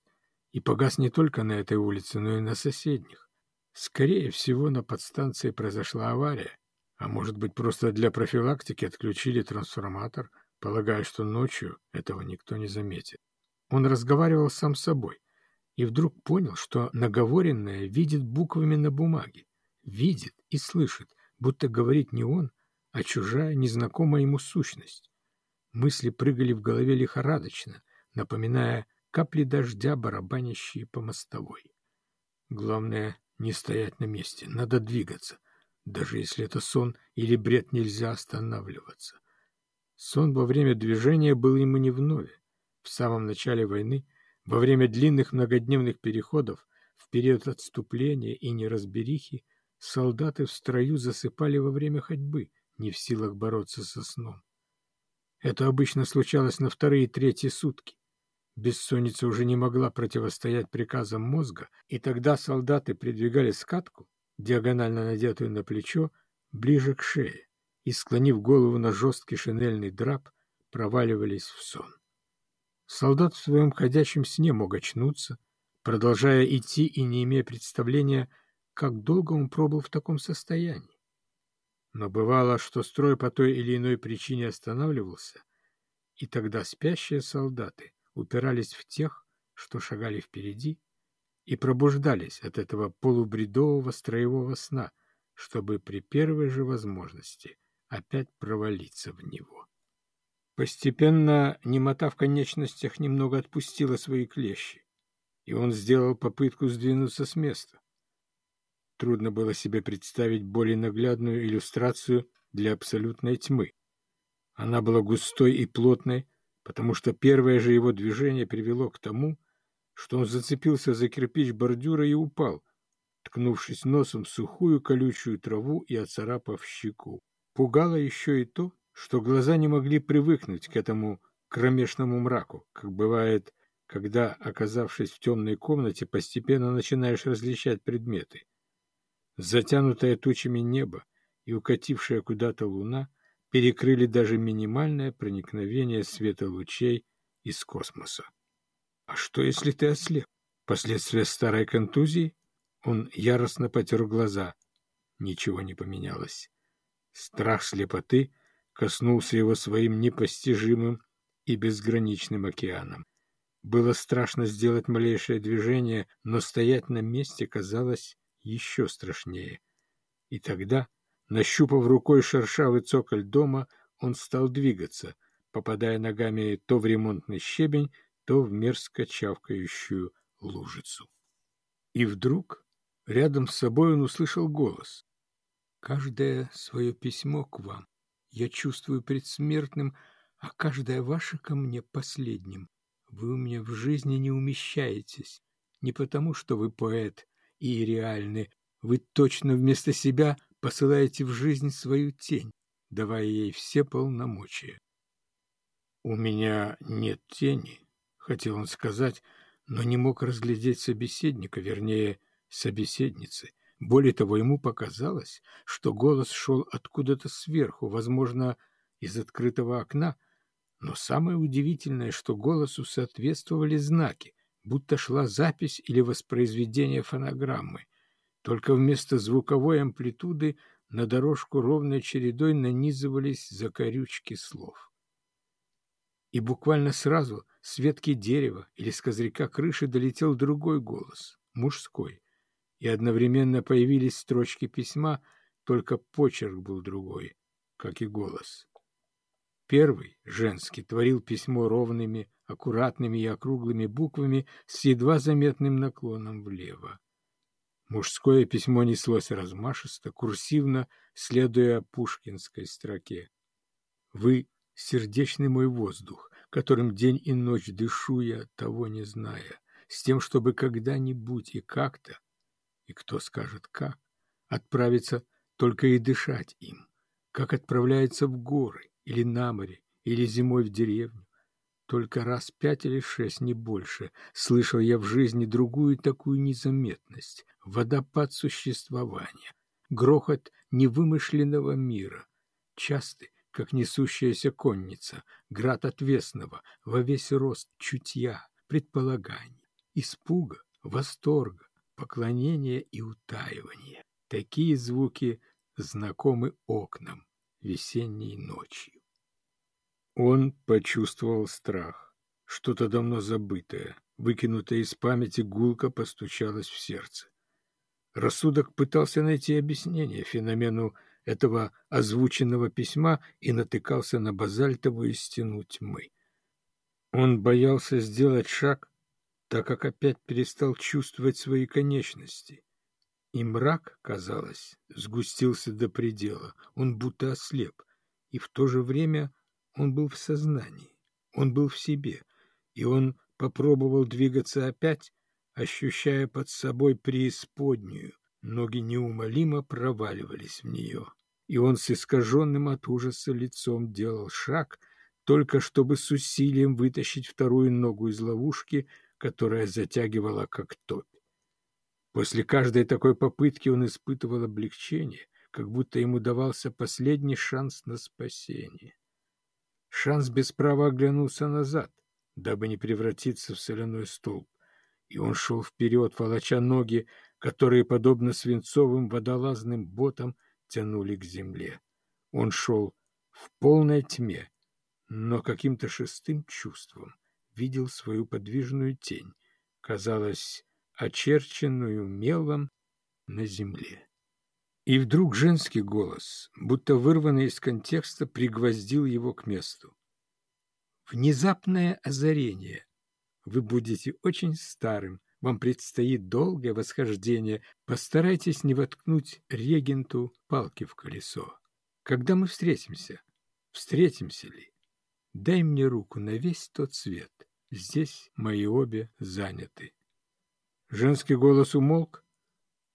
И погас не только на этой улице, но и на соседних. Скорее всего, на подстанции произошла авария. А может быть, просто для профилактики отключили трансформатор, полагая, что ночью этого никто не заметит. Он разговаривал сам с собой и вдруг понял, что наговоренное видит буквами на бумаге, видит и слышит, будто говорит не он, а чужая, незнакомая ему сущность. Мысли прыгали в голове лихорадочно, напоминая капли дождя, барабанящие по мостовой. Главное — не стоять на месте, надо двигаться. Даже если это сон или бред, нельзя останавливаться. Сон во время движения был ему не вновь. В самом начале войны, во время длинных многодневных переходов, в период отступления и неразберихи, солдаты в строю засыпали во время ходьбы, не в силах бороться со сном. Это обычно случалось на вторые и третьи сутки. Бессонница уже не могла противостоять приказам мозга, и тогда солдаты придвигали скатку, диагонально надетую на плечо, ближе к шее, и, склонив голову на жесткий шинельный драп, проваливались в сон. Солдат в своем ходячем сне мог очнуться, продолжая идти и не имея представления, как долго он пробыл в таком состоянии. Но бывало, что строй по той или иной причине останавливался, и тогда спящие солдаты упирались в тех, что шагали впереди, и пробуждались от этого полубредового строевого сна, чтобы при первой же возможности опять провалиться в него. Постепенно немота в конечностях немного отпустила свои клещи, и он сделал попытку сдвинуться с места. Трудно было себе представить более наглядную иллюстрацию для абсолютной тьмы. Она была густой и плотной, потому что первое же его движение привело к тому, что он зацепился за кирпич бордюра и упал, ткнувшись носом в сухую колючую траву и оцарапав щеку. Пугало еще и то, что глаза не могли привыкнуть к этому кромешному мраку, как бывает, когда, оказавшись в темной комнате, постепенно начинаешь различать предметы. Затянутое тучами небо и укатившая куда-то луна перекрыли даже минимальное проникновение света лучей из космоса. А что, если ты ослеп? Последствия старой контузии? Он яростно потер глаза. Ничего не поменялось. Страх слепоты коснулся его своим непостижимым и безграничным океаном. Было страшно сделать малейшее движение, но стоять на месте казалось еще страшнее. И тогда, нащупав рукой шершавый цоколь дома, он стал двигаться, попадая ногами то в ремонтный щебень, то в мерзко чавкающую лужицу. И вдруг рядом с собой он услышал голос. «Каждое свое письмо к вам я чувствую предсмертным, а каждое ваше ко мне последним. Вы у меня в жизни не умещаетесь, не потому, что вы поэт и реальны, вы точно вместо себя посылаете в жизнь свою тень, давая ей все полномочия. «У меня нет тени», — хотел он сказать, но не мог разглядеть собеседника, вернее, собеседницы. Более того, ему показалось, что голос шел откуда-то сверху, возможно, из открытого окна, но самое удивительное, что голосу соответствовали знаки, будто шла запись или воспроизведение фонограммы. Только вместо звуковой амплитуды на дорожку ровной чередой нанизывались закорючки слов. И буквально сразу с ветки дерева или с козырька крыши долетел другой голос, мужской, и одновременно появились строчки письма, только почерк был другой, как и голос. Первый, женский, творил письмо ровными, аккуратными и округлыми буквами с едва заметным наклоном влево. Мужское письмо неслось размашисто, курсивно, следуя пушкинской строке. «Вы — сердечный мой воздух, которым день и ночь дышу я, того не зная, с тем, чтобы когда-нибудь и как-то, и кто скажет как, отправиться только и дышать им, как отправляется в горы, или на море, или зимой в деревню. Только раз пять или шесть, не больше, слышал я в жизни другую такую незаметность, водопад существования, грохот невымышленного мира, частый, как несущаяся конница, град отвесного, во весь рост чутья, предполаганий, испуга, восторга, поклонения и утаивания. Такие звуки знакомы окнам, весенней ночью. Он почувствовал страх. Что-то давно забытое, выкинутое из памяти, гулко постучалось в сердце. Рассудок пытался найти объяснение феномену этого озвученного письма и натыкался на базальтовую стену тьмы. Он боялся сделать шаг, так как опять перестал чувствовать свои конечности. И мрак, казалось, сгустился до предела, он будто ослеп, и в то же время он был в сознании, он был в себе, и он попробовал двигаться опять, ощущая под собой преисподнюю, ноги неумолимо проваливались в нее, и он с искаженным от ужаса лицом делал шаг, только чтобы с усилием вытащить вторую ногу из ловушки, которая затягивала как топь. После каждой такой попытки он испытывал облегчение, как будто ему давался последний шанс на спасение. Шанс без права оглянулся назад, дабы не превратиться в соляной столб, и он шел вперед, волоча ноги, которые, подобно свинцовым водолазным ботам, тянули к земле. Он шел в полной тьме, но каким-то шестым чувством видел свою подвижную тень. Казалось, очерченную мелом на земле. И вдруг женский голос, будто вырванный из контекста, пригвоздил его к месту. Внезапное озарение. Вы будете очень старым, вам предстоит долгое восхождение. Постарайтесь не воткнуть регенту палки в колесо. Когда мы встретимся? Встретимся ли? Дай мне руку на весь тот свет. Здесь мои обе заняты. Женский голос умолк,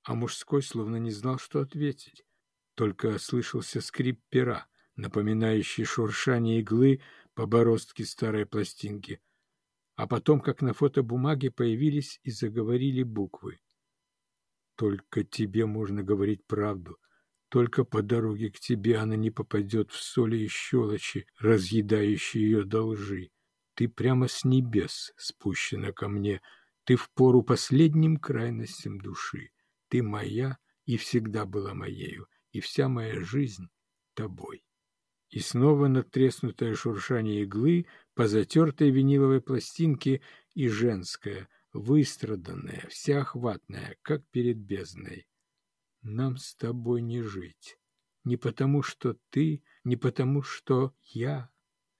а мужской словно не знал, что ответить. Только слышался скрип пера, напоминающий шуршание иглы по бороздке старой пластинки. А потом, как на фотобумаге, появились и заговорили буквы. «Только тебе можно говорить правду. только по дороге к тебе она не попадет в соли и щелочи, разъедающие ее должи. Ты прямо с небес спущена ко мне, ты в пору последним крайностям души. Ты моя и всегда была моею, и вся моя жизнь тобой. И снова надтреснутое шуршание иглы по затертой виниловой пластинке и женская, выстраданная, всеохватная, как перед бездной. Нам с тобой не жить. Не потому, что ты, не потому, что я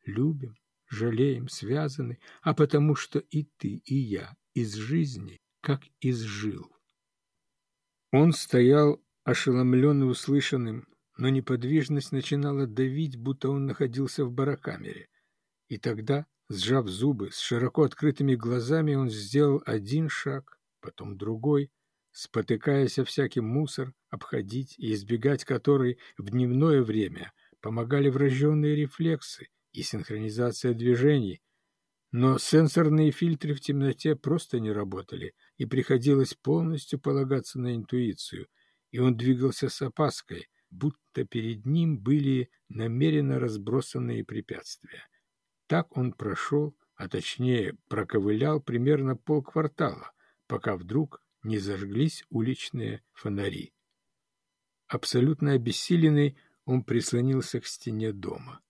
любим, жалеем, связаны, а потому, что и ты, и я из жизни, как из жил. Он стоял ошеломленный услышанным, но неподвижность начинала давить, будто он находился в барокамере. И тогда, сжав зубы, с широко открытыми глазами, он сделал один шаг, потом другой, спотыкаясь о всякий мусор, обходить и избегать который в дневное время помогали врожденные рефлексы и синхронизация движений, но сенсорные фильтры в темноте просто не работали, и приходилось полностью полагаться на интуицию, и он двигался с опаской, будто перед ним были намеренно разбросанные препятствия. Так он прошел, а точнее проковылял примерно полквартала, пока вдруг не зажглись уличные фонари. Абсолютно обессиленный, он прислонился к стене дома.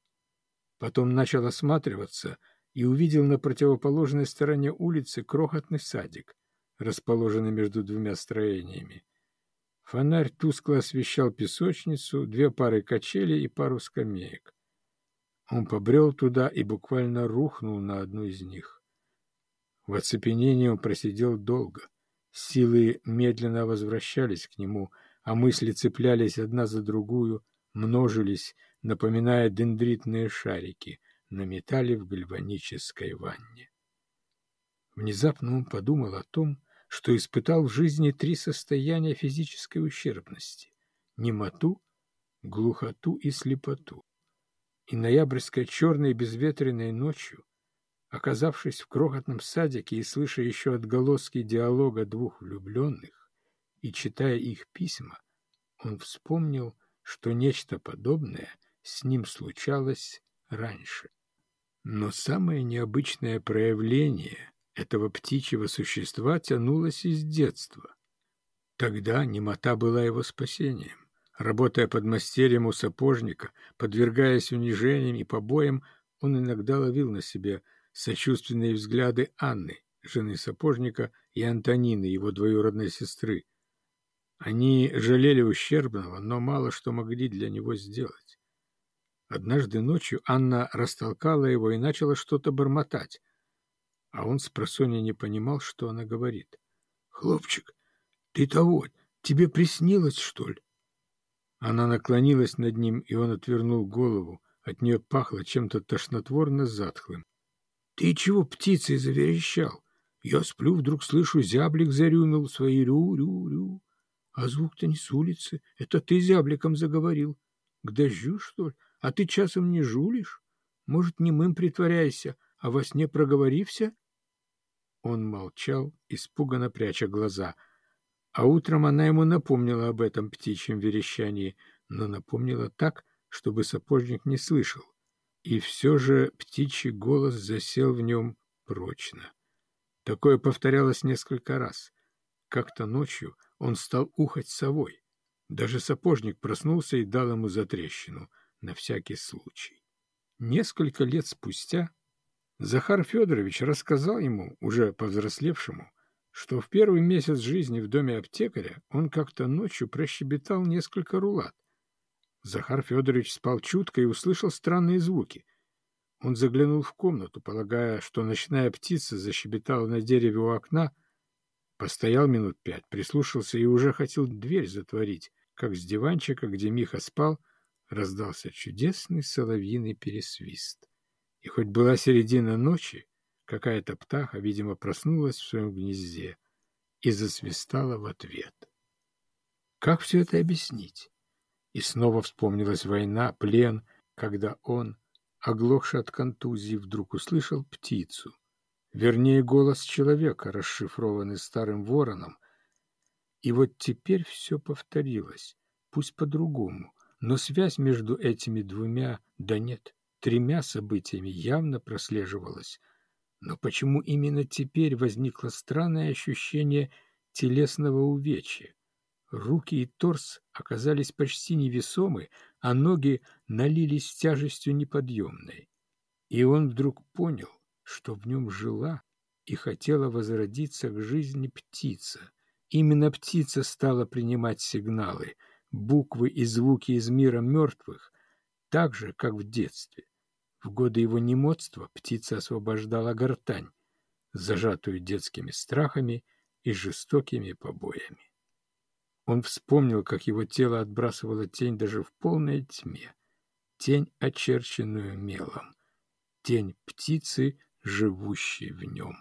Потом начал осматриваться и увидел на противоположной стороне улицы крохотный садик, расположенный между двумя строениями. Фонарь тускло освещал песочницу, две пары качелей и пару скамеек. Он побрел туда и буквально рухнул на одну из них. В оцепенении он просидел долго. Силы медленно возвращались к нему, а мысли цеплялись одна за другую, множились, напоминая дендритные шарики на металле в гальванической ванне. Внезапно он подумал о том, что испытал в жизни три состояния физической ущербности – немоту, глухоту и слепоту. И ноябрьской черной безветренной ночью, оказавшись в крохотном садике и слыша еще отголоски диалога двух влюбленных и читая их письма, он вспомнил, что нечто подобное с ним случалось раньше. Но самое необычное проявление этого птичьего существа тянулось из детства. Тогда немота была его спасением. Работая под мастерем у сапожника, подвергаясь унижениям и побоям, он иногда ловил на себе сочувственные взгляды Анны, жены сапожника, и Антонины, его двоюродной сестры. Они жалели ущербного, но мало что могли для него сделать. Однажды ночью Анна растолкала его и начала что-то бормотать, а он с просонья не понимал, что она говорит. — Хлопчик, ты того, тебе приснилось, что ли? Она наклонилась над ним, и он отвернул голову. От нее пахло чем-то тошнотворно-затхлым. — Ты чего птицей заверещал? Я сплю, вдруг слышу, зяблик зарюнул свои рю-рю-рю. А звук-то не с улицы. Это ты зябликом заговорил. К дождю, что ли? А ты часом не жулишь? Может, немым притворяйся, а во сне проговорився? Он молчал, испуганно пряча глаза. А утром она ему напомнила об этом птичьем верещании, но напомнила так, чтобы сапожник не слышал. И все же птичий голос засел в нем прочно. Такое повторялось несколько раз. Как-то ночью он стал ухать совой. Даже сапожник проснулся и дал ему затрещину, на всякий случай. Несколько лет спустя Захар Федорович рассказал ему, уже повзрослевшему, что в первый месяц жизни в доме аптекаря он как-то ночью прощебетал несколько рулат. Захар Федорович спал чутко и услышал странные звуки. Он заглянул в комнату, полагая, что ночная птица защебетала на дереве у окна, постоял минут пять, прислушался и уже хотел дверь затворить, как с диванчика, где Миха спал, раздался чудесный соловьиный пересвист. И хоть была середина ночи, какая-то птаха, видимо, проснулась в своем гнезде и засвистала в ответ. Как все это объяснить? И снова вспомнилась война, плен, когда он, оглохший от контузии, вдруг услышал птицу, вернее, голос человека, расшифрованный старым вороном. И вот теперь все повторилось. пусть по-другому, но связь между этими двумя, да нет, тремя событиями явно прослеживалась. Но почему именно теперь возникло странное ощущение телесного увечья? Руки и торс оказались почти невесомы, а ноги налились тяжестью неподъемной. И он вдруг понял, что в нем жила и хотела возродиться к жизни птица. Именно птица стала принимать сигналы, буквы и звуки из мира мертвых, так же, как в детстве. В годы его немодства птица освобождала гортань, зажатую детскими страхами и жестокими побоями. Он вспомнил, как его тело отбрасывало тень даже в полной тьме, тень, очерченную мелом, тень птицы, живущей в нем.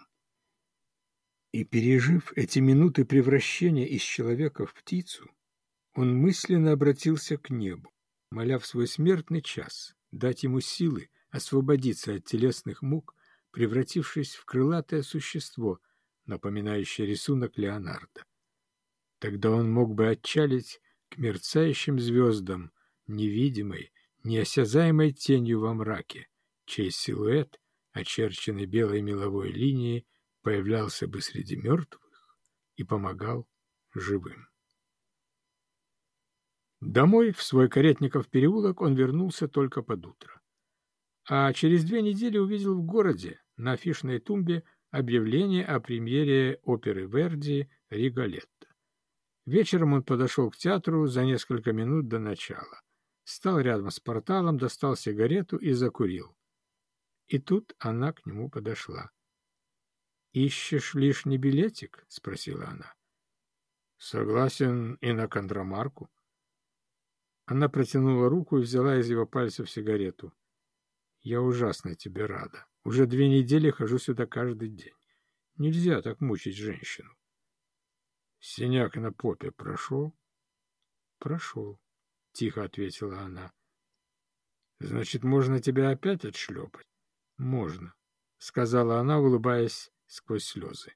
И пережив эти минуты превращения из человека в птицу, он мысленно обратился к небу, моля в свой смертный час дать ему силы освободиться от телесных мук, превратившись в крылатое существо, напоминающее рисунок Леонардо. Тогда он мог бы отчалить к мерцающим звездам, невидимой, неосязаемой тенью во мраке, чей силуэт, очерченный белой меловой линией, появлялся бы среди мертвых и помогал живым. Домой, в свой Каретников переулок, он вернулся только под утро. А через две недели увидел в городе на афишной тумбе объявление о премьере оперы Верди «Риголетто». Вечером он подошел к театру за несколько минут до начала. Стал рядом с порталом, достал сигарету и закурил. И тут она к нему подошла. «Ищешь лишний билетик?» — спросила она. «Согласен и на контрамарку». Она протянула руку и взяла из его пальцев сигарету. «Я ужасно тебе рада. Уже две недели хожу сюда каждый день. Нельзя так мучить женщину. Синяк на попе прошел? Прошел, тихо ответила она. Значит, можно тебя опять отшлепать? Можно, сказала она, улыбаясь сквозь слезы.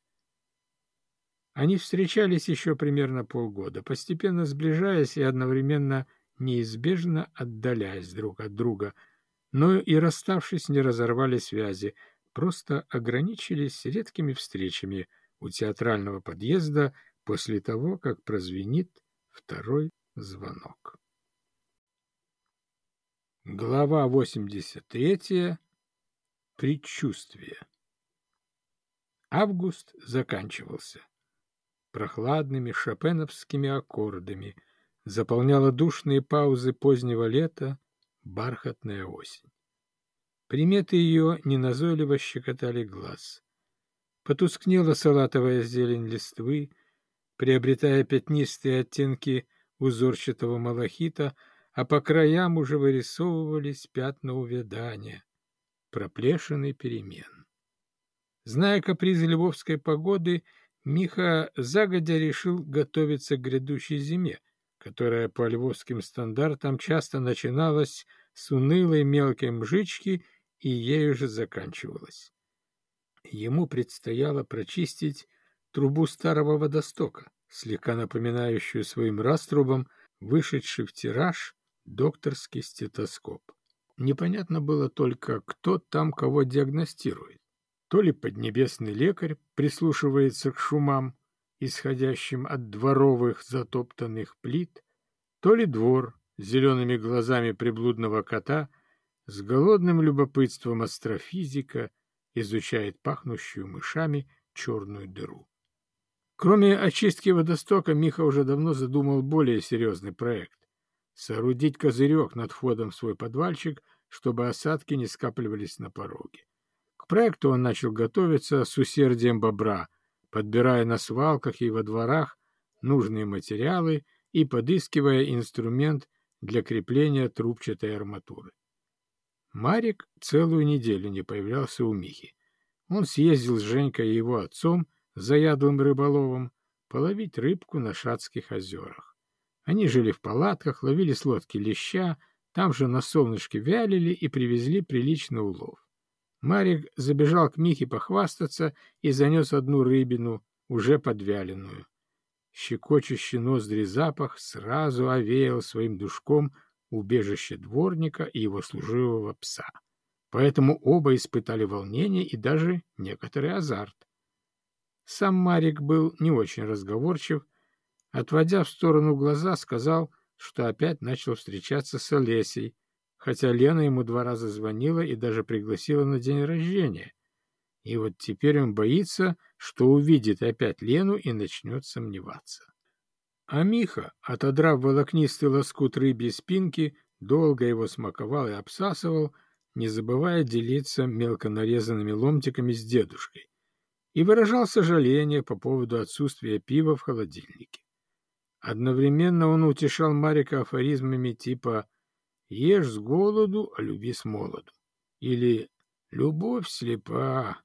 Они встречались еще примерно полгода, постепенно сближаясь и одновременно неизбежно отдаляясь друг от друга, но и расставшись не разорвали связи, просто ограничились редкими встречами у театрального подъезда после того, как прозвенит второй звонок. Глава 83. Предчувствие. Август заканчивался. Прохладными шопеновскими аккордами заполняла душные паузы позднего лета бархатная осень. Приметы ее неназойливо щекотали глаз. Потускнела салатовая зелень листвы, приобретая пятнистые оттенки узорчатого малахита, а по краям уже вырисовывались пятна увядания, проплешины перемен. Зная капризы львовской погоды, Миха загодя решил готовиться к грядущей зиме, которая по львовским стандартам часто начиналась с унылой мелкой мжички и ею же заканчивалась. Ему предстояло прочистить трубу старого водостока, слегка напоминающую своим раструбом вышедший в тираж докторский стетоскоп. Непонятно было только, кто там кого диагностирует. То ли поднебесный лекарь прислушивается к шумам, исходящим от дворовых затоптанных плит, то ли двор с зелеными глазами приблудного кота с голодным любопытством астрофизика изучает пахнущую мышами черную дыру. Кроме очистки водостока, Миха уже давно задумал более серьезный проект — соорудить козырек над входом в свой подвальчик, чтобы осадки не скапливались на пороге. К проекту он начал готовиться с усердием бобра, подбирая на свалках и во дворах нужные материалы и подыскивая инструмент для крепления трубчатой арматуры. Марик целую неделю не появлялся у Михи. Он съездил с Женькой и его отцом — заядлым рыболовом половить рыбку на Шацких озерах. Они жили в палатках, ловили с лодки леща, там же на солнышке вялили и привезли приличный улов. Марик забежал к Михе похвастаться и занес одну рыбину, уже подвяленную. щекочущий ноздри запах сразу овеял своим душком убежище дворника и его служивого пса. Поэтому оба испытали волнение и даже некоторый азарт. Сам Марик был не очень разговорчив, отводя в сторону глаза, сказал, что опять начал встречаться с Олесей, хотя Лена ему два раза звонила и даже пригласила на день рождения. И вот теперь он боится, что увидит опять Лену и начнет сомневаться. А Миха, отодрав волокнистый лоскут рыбьей спинки, долго его смаковал и обсасывал, не забывая делиться мелко нарезанными ломтиками с дедушкой, и выражал сожаление по поводу отсутствия пива в холодильнике. Одновременно он утешал Марика афоризмами типа «Ешь с голоду, а люби с молоду» или «Любовь слепа».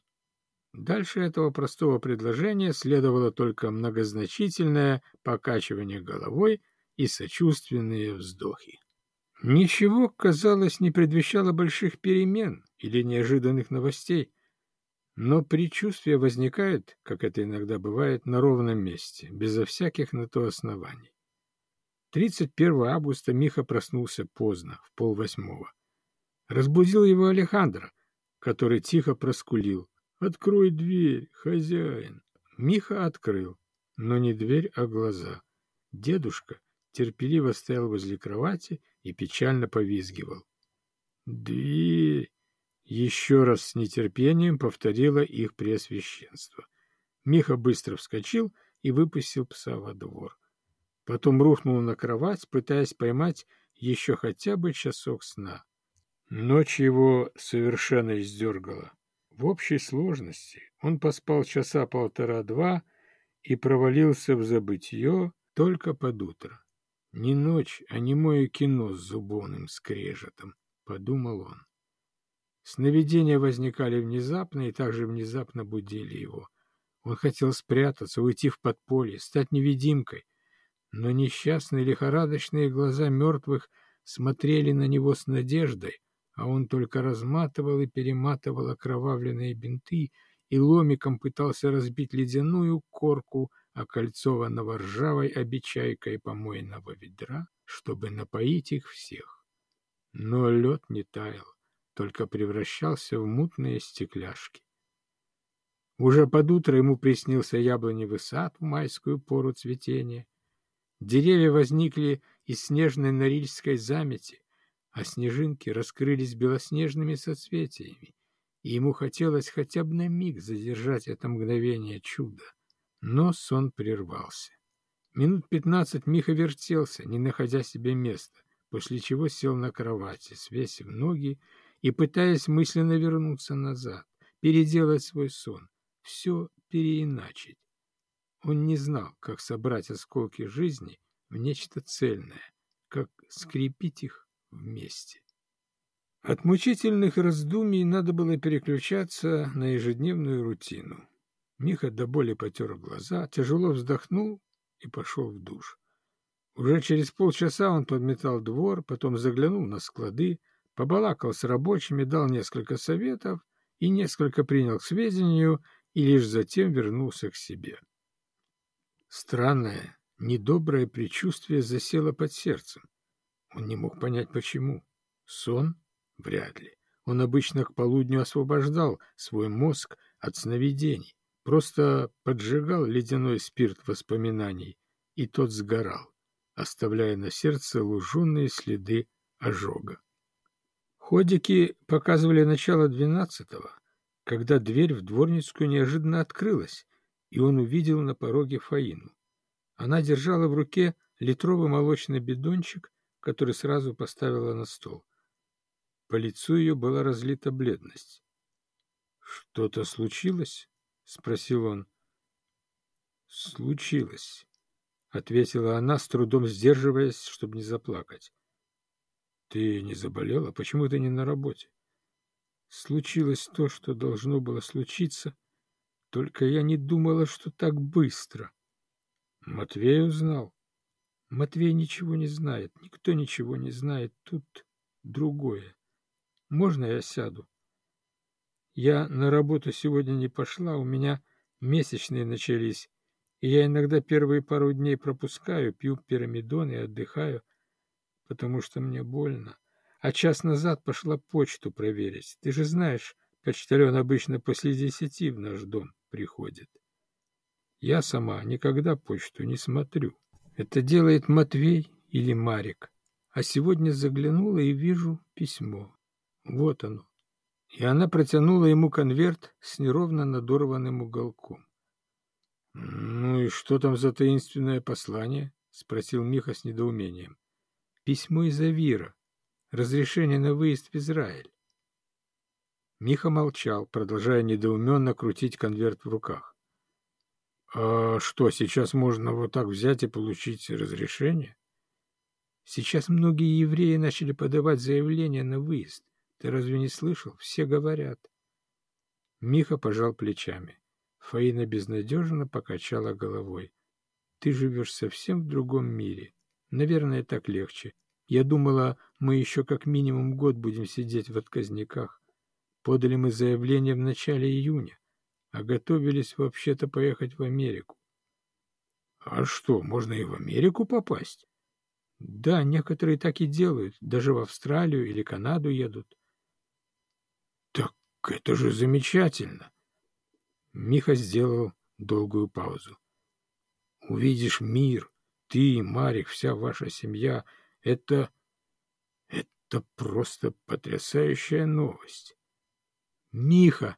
Дальше этого простого предложения следовало только многозначительное покачивание головой и сочувственные вздохи. Ничего, казалось, не предвещало больших перемен или неожиданных новостей, но предчувствия возникают, как это иногда бывает, на ровном месте, безо всяких на то оснований. 31 августа Миха проснулся поздно, в полвосьмого. Разбудил его Алехандро, который тихо проскулил. «Открой дверь, хозяин!» Миха открыл, но не дверь, а глаза. Дедушка терпеливо стоял возле кровати и печально повизгивал. «Дверь!» Еще раз с нетерпением повторило их преосвященство. Миха быстро вскочил и выпустил пса во двор. Потом рухнул на кровать, пытаясь поймать еще хотя бы часок сна. Ночь его совершенно издергала. В общей сложности он поспал часа полтора-два и провалился в забытье только под утро. Не ночь, а не мое кино с зубовным скрежетом, — подумал он. Сновидения возникали внезапно и также внезапно будили его. Он хотел спрятаться, уйти в подполье, стать невидимкой, но несчастные лихорадочные глаза мертвых смотрели на него с надеждой, а он только разматывал и перематывал окровавленные бинты и ломиком пытался разбить ледяную корку окольцованного ржавой обечайкой помойного ведра, чтобы напоить их всех. Но лед не таял, только превращался в мутные стекляшки. Уже под утро ему приснился яблоневый сад в майскую пору цветения. Деревья возникли из снежной норильской замети, а снежинки раскрылись белоснежными соцветиями, и ему хотелось хотя бы на миг задержать это мгновение чуда. Но сон прервался. Минут пятнадцать Миха вертелся, не находя себе места, после чего сел на кровати, свесив ноги и пытаясь мысленно вернуться назад, переделать свой сон, все переиначить. Он не знал, как собрать осколки жизни в нечто цельное, как скрепить их вместе. От мучительных раздумий надо было переключаться на ежедневную рутину. Миха до боли потер глаза, тяжело вздохнул и пошел в душ. Уже через полчаса он подметал двор, потом заглянул на склады, побалакал с рабочими, дал несколько советов и несколько принял к сведению, и лишь затем вернулся к себе. Странное, недоброе предчувствие засело под сердцем. Он не мог понять, почему. Сон? Вряд ли. Он обычно к полудню освобождал свой мозг от сновидений. Просто поджигал ледяной спирт воспоминаний, и тот сгорал, оставляя на сердце луженые следы ожога. Ходики показывали начало двенадцатого, когда дверь в дворницкую неожиданно открылась, и он увидел на пороге Фаину. Она держала в руке литровый молочный бидончик, который сразу поставила на стол. По лицу ее была разлита бледность. — Что-то случилось? — спросил он. — Случилось, — ответила она, с трудом сдерживаясь, чтобы не заплакать. — Ты не заболела? Почему ты не на работе? — Случилось то, что должно было случиться, только я не думала, что так быстро. Матвей узнал. Матвей ничего не знает, никто ничего не знает, тут другое. Можно я сяду? Я на работу сегодня не пошла, у меня месячные начались, И я иногда первые пару дней пропускаю, пью пирамидон и отдыхаю, потому что мне больно. А час назад пошла почту проверить. Ты же знаешь, почтальон обычно после десяти в наш дом приходит. Я сама никогда почту не смотрю. Это делает Матвей или Марик. А сегодня заглянула и вижу письмо. Вот оно. И она протянула ему конверт с неровно надорванным уголком. — Ну и что там за таинственное послание? — спросил Миха с недоумением. — Письмо из Авира. Разрешение на выезд в Израиль. Миха молчал, продолжая недоуменно крутить конверт в руках. — А что, сейчас можно вот так взять и получить разрешение? Сейчас многие евреи начали подавать заявление на выезд. Ты разве не слышал? Все говорят. Миха пожал плечами. Фаина безнадежно покачала головой. Ты живешь совсем в другом мире. Наверное, так легче. Я думала, мы еще как минимум год будем сидеть в отказниках. Подали мы заявление в начале июня, а готовились вообще-то поехать в Америку. А что, можно и в Америку попасть? Да, некоторые так и делают, даже в Австралию или Канаду едут. Так это же замечательно. Миха сделал долгую паузу. Увидишь мир, ты, Марик, вся ваша семья. Это... это просто потрясающая новость. Миха!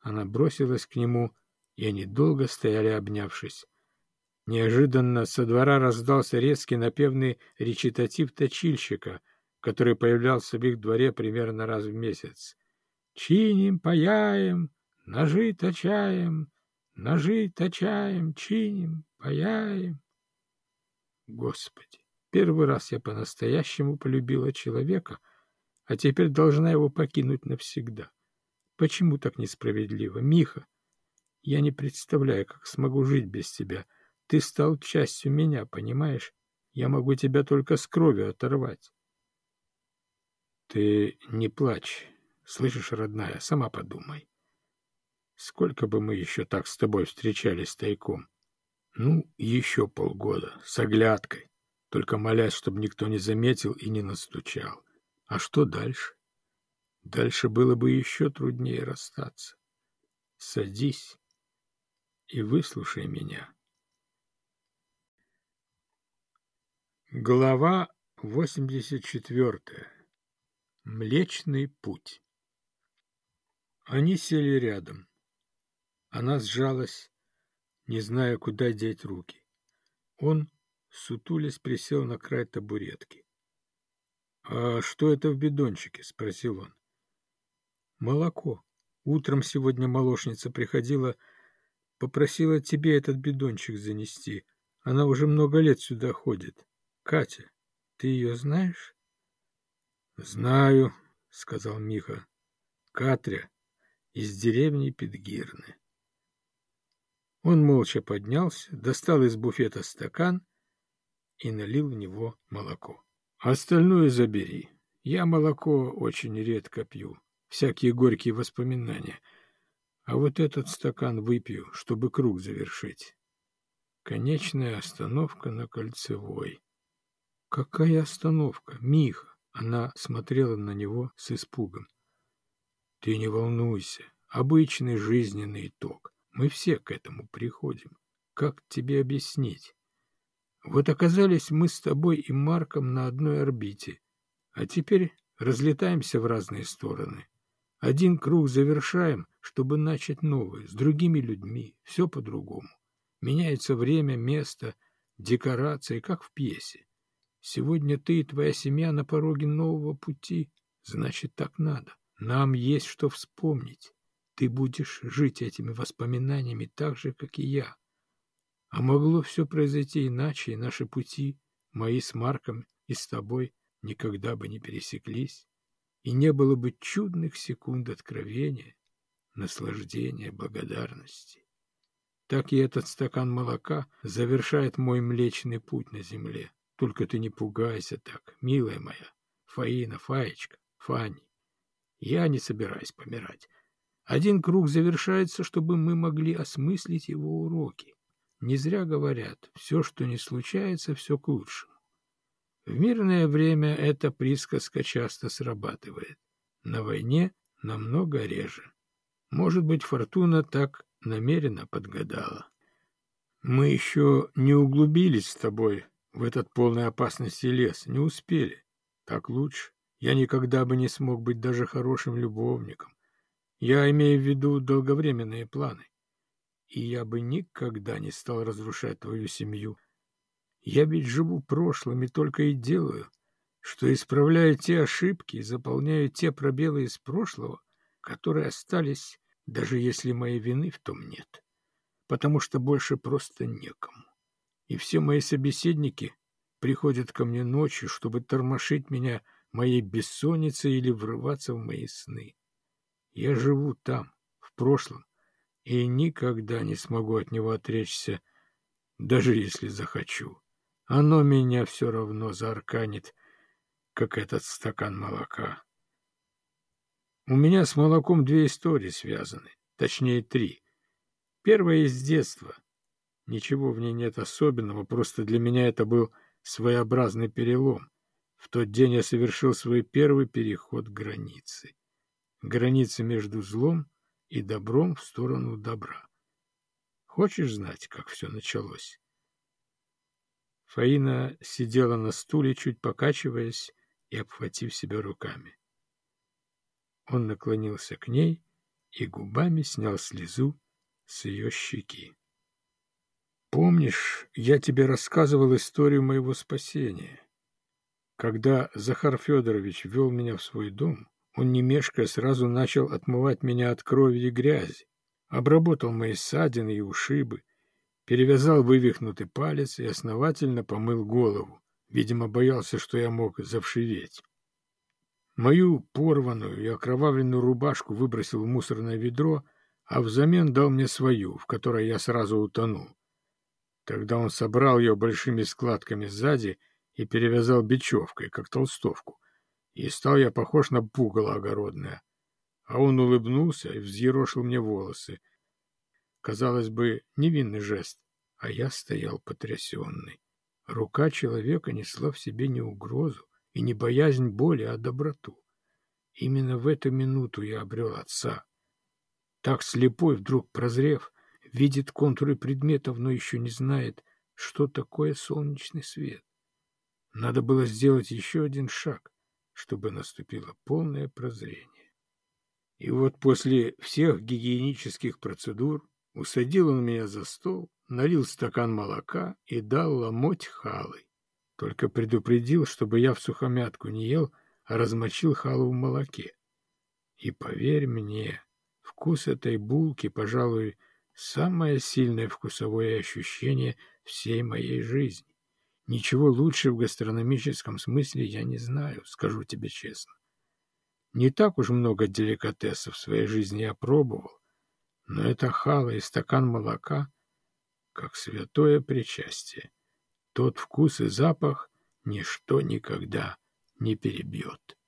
Она бросилась к нему, и они долго стояли, обнявшись. Неожиданно со двора раздался резкий напевный речитатив точильщика, который появлялся в их дворе примерно раз в месяц. «Чиним, паяем, ножи точаем, ножи точаем, чиним, паяем». Господи, первый раз я по-настоящему полюбила человека, а теперь должна его покинуть навсегда. Почему так несправедливо, Миха? Я не представляю, как смогу жить без тебя — ты стал частью меня, понимаешь? Я могу тебя только с кровью оторвать. Ты не плачь. Слышишь, родная, сама подумай. Сколько бы мы еще так с тобой встречались тайком? Ну, еще полгода, с оглядкой, только молясь, чтобы никто не заметил и не настучал. А что дальше? Дальше было бы еще труднее расстаться. Садись и выслушай меня. Глава 84. Млечный путь. Они сели рядом. Она сжалась, не зная, куда деть руки. Он, сутулясь, присел на край табуретки. — А что это в бидончике? — спросил он. — Молоко. Утром сегодня молочница приходила, попросила тебе этот бидончик занести. Она уже много лет сюда ходит. Катя, ты ее знаешь? Знаю, сказал Миха. Катря из деревни Петгирны. Он молча поднялся, достал из буфета стакан и налил в него молоко. Остальное забери. Я молоко очень редко пью, всякие горькие воспоминания. А вот этот стакан выпью, чтобы круг завершить. Конечная остановка на Кольцевой. Какая остановка, Миха? Она смотрела на него с испугом. Ты не волнуйся. Обычный жизненный итог. Мы все к этому приходим. Как тебе объяснить? Вот оказались мы с тобой и Марком на одной орбите, а теперь разлетаемся в разные стороны. Один круг завершаем, чтобы начать новый, с другими людьми, все по-другому. Меняется время, место, декорации, как в пьесе. Сегодня ты и твоя семья на пороге нового пути. Значит, так надо. Нам есть что вспомнить. Ты будешь жить этими воспоминаниями так же, как и я. А могло все произойти иначе, и наши пути, мои с Марком и с тобой, никогда бы не пересеклись, и не было бы чудных секунд откровения, наслаждения, благодарности. Так и этот стакан молока завершает мой млечный путь на земле. Только ты не пугайся так, милая моя. Фаина, Фаечка, Фанни. Я не собираюсь помирать. Один круг завершается, чтобы мы могли осмыслить его уроки. Не зря говорят, все, что не случается, все к лучшему. В мирное время эта присказка часто срабатывает. На войне намного реже. Может быть, фортуна так намеренно подгадала. Мы еще не углубились с тобой в этот полной опасности лес, не успели. Так лучше. Я никогда бы не смог быть даже хорошим любовником. Я имею в виду долговременные планы и я бы никогда не стал разрушать твою семью. Я ведь живу прошлым и только и делаю, что исправляю те ошибки и заполняю те пробелы из прошлого, которые остались, даже если моей вины в том нет, потому что больше просто некому. И все мои собеседники приходят ко мне ночью, чтобы тормошить меня моей бессонницей или врываться в мои сны. Я живу там, в прошлом, и никогда не смогу от него отречься, даже если захочу. Оно меня все равно заарканит, как этот стакан молока. У меня с молоком две истории связаны, точнее три. Первая из детства. Ничего в ней нет особенного, просто для меня это был своеобразный перелом. В тот день я совершил свой первый переход границы. Границы между злом и добром в сторону добра. Хочешь знать, как все началось? Фаина сидела на стуле, чуть покачиваясь и обхватив себя руками. Он наклонился к ней и губами снял слезу с ее щеки. «Помнишь, я тебе рассказывал историю моего спасения? Когда Захар Федорович вел меня в свой дом, он, не мешкая, сразу начал отмывать меня от крови и грязи, обработал мои ссадины и ушибы, перевязал вывихнутый палец и основательно помыл голову. Видимо, боялся, что я мог завшиветь. Мою порванную и окровавленную рубашку выбросил в мусорное ведро, а взамен дал мне свою, в которой я сразу утонул. Тогда он собрал ее большими складками сзади и перевязал бечевкой, как толстовку и стал я похож на пугало огородное. А он улыбнулся и взъерошил мне волосы. Казалось бы, невинный жест, а я стоял потрясенный. Рука человека несла в себе не угрозу и не боязнь боли, а доброту. Именно в эту минуту я обрел отца. Так слепой, вдруг прозрев, видит контуры предметов, но еще не знает, что такое солнечный свет. Надо было сделать еще один шаг, чтобы наступило полное прозрение. И вот после всех гигиенических процедур усадил он меня за стол, налил стакан молока и дал ломоть халой. Только предупредил, чтобы я в сухомятку не ел, а размочил халу в молоке. И поверь мне, вкус этой булки, пожалуй, самое сильное вкусовое ощущение всей моей жизни. Ничего лучше в гастрономическом смысле я не знаю, скажу тебе честно. Не так уж много деликатесов в своей жизни я пробовал, но это хала и стакан молока, как святое причастие. Тот вкус и запах ничто никогда не перебьет.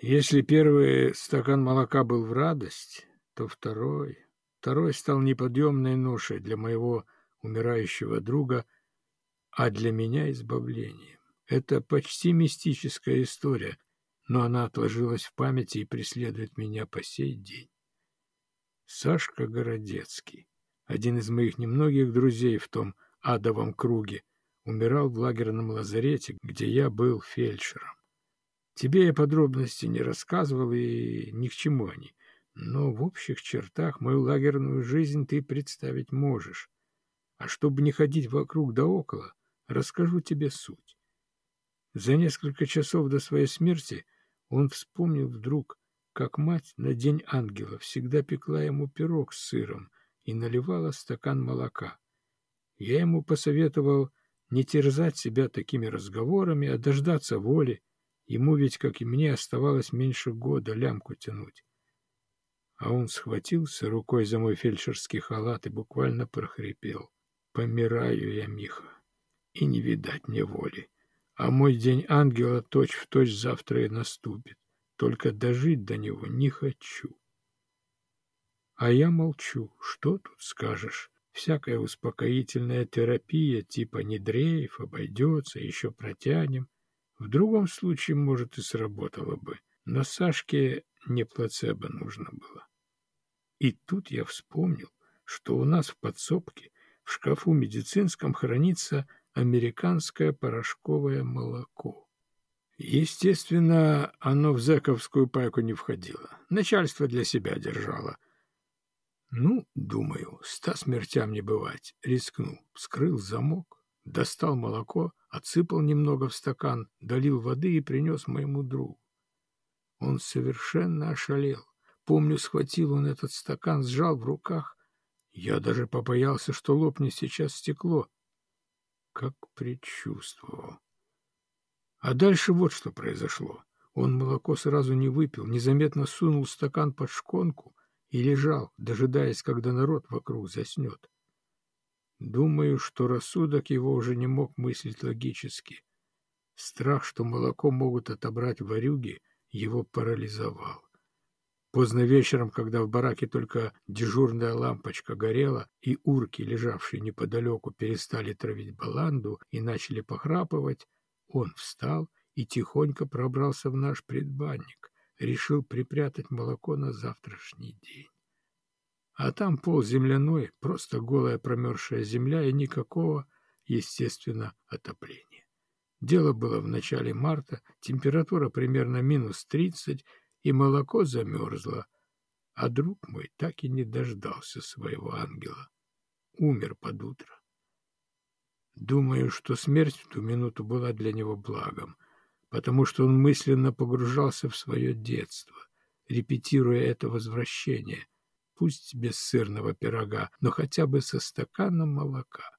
Если первый стакан молока был в радость, то второй... Второй стал неподъемной ношей для моего умирающего друга — а для меня избавлением. Это почти мистическая история, но она отложилась в памяти и преследует меня по сей день. Сашка Городецкий, один из моих немногих друзей в том адовом круге, умирал в лагерном лазарете, где я был фельдшером. Тебе я подробности не рассказывал, и ни к чему они, но в общих чертах мою лагерную жизнь ты представить можешь. А чтобы не ходить вокруг да около, Расскажу тебе суть. За несколько часов до своей смерти он вспомнил вдруг, как мать на День Ангела всегда пекла ему пирог с сыром и наливала стакан молока. Я ему посоветовал не терзать себя такими разговорами, а дождаться воли. Ему ведь, как и мне, оставалось меньше года лямку тянуть. А он схватился рукой за мой фельдшерский халат и буквально прохрипел. «Помираю я, Миха и не видать мне воли. А мой день ангела точь-в-точь точь завтра и наступит. Только дожить до него не хочу. А я молчу. Что тут скажешь? Всякая успокоительная терапия типа «не дрейф», «обойдется», «еще протянем». В другом случае, может, и сработало бы. Но Сашке не плацебо нужно было. И тут я вспомнил, что у нас в подсобке в шкафу медицинском хранится американское порошковое молоко. Естественно, оно в зэковскую пайку не входило. Начальство для себя держало. Ну, думаю, ста смертям не бывать. Рискнул, вскрыл замок, достал молоко, отсыпал немного в стакан, долил воды и принес моему другу. Он совершенно ошалел. Помню, схватил он этот стакан, сжал в руках. Я даже побоялся, что лопнет сейчас стекло. Как предчувствовал. А дальше вот что произошло. Он молоко сразу не выпил, незаметно сунул стакан под шконку и лежал, дожидаясь, когда народ вокруг заснет. Думаю, что рассудок его уже не мог мыслить логически. Страх, что молоко могут отобрать ворюги, его парализовал. Поздно вечером, когда в бараке только дежурная лампочка горела, и урки, лежавшие неподалеку, перестали травить баланду и начали похрапывать, он встал и тихонько пробрался в наш предбанник, решил припрятать молоко на завтрашний день. А там пол земляной, просто голая промерзшая земля и никакого, естественно, отопления. Дело было в начале марта, температура примерно минус тридцать, и молоко замерзло, а друг мой так и не дождался своего ангела. Умер под утро. Думаю, что смерть в ту минуту была для него благом, потому что он мысленно погружался в свое детство, репетируя это возвращение, пусть без сырного пирога, но хотя бы со стаканом молока.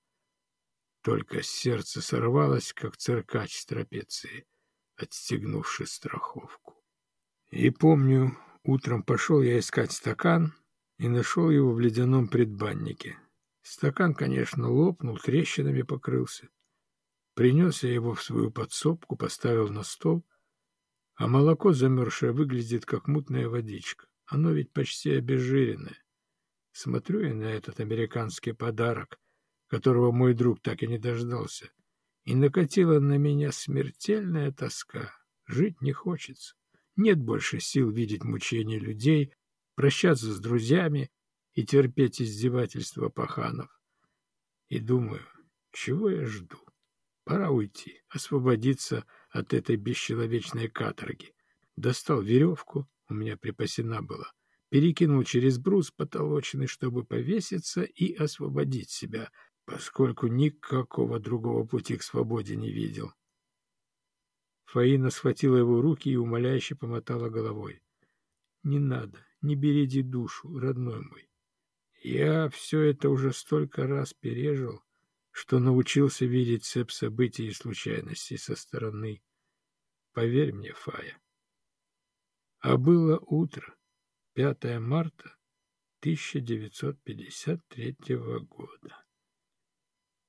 Только сердце сорвалось, как циркач с трапеции, отстегнувши страховку. И помню, утром пошел я искать стакан и нашел его в ледяном предбаннике. Стакан, конечно, лопнул, трещинами покрылся. Принес я его в свою подсобку, поставил на стол, а молоко замерзшее выглядит, как мутная водичка. Оно ведь почти обезжиренное. Смотрю я на этот американский подарок, которого мой друг так и не дождался, и накатила на меня смертельная тоска. Жить не хочется. Нет больше сил видеть мучения людей, прощаться с друзьями и терпеть издевательства паханов. И думаю, чего я жду? Пора уйти, освободиться от этой бесчеловечной каторги. Достал веревку, у меня припасена была, перекинул через брус потолочный, чтобы повеситься и освободить себя, поскольку никакого другого пути к свободе не видел. Фаина схватила его руки и умоляюще помотала головой. «Не надо, не береди душу, родной мой. Я все это уже столько раз пережил, что научился видеть цепь событий и случайностей со стороны. Поверь мне, Фая. А было утро, 5 марта 1953 года.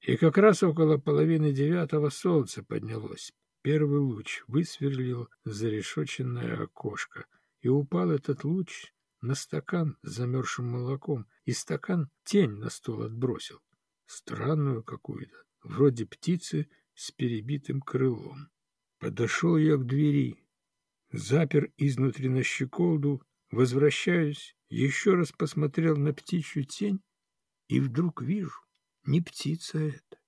И как раз около половины девятого солнце поднялось, Первый луч высверлил зарешоченное окошко, и упал этот луч на стакан с замерзшим молоком, и стакан тень на стол отбросил, странную какую-то, вроде птицы с перебитым крылом. Подошел я к двери, запер изнутри на щеколду, возвращаюсь, еще раз посмотрел на птичью тень, и вдруг вижу, не птица это,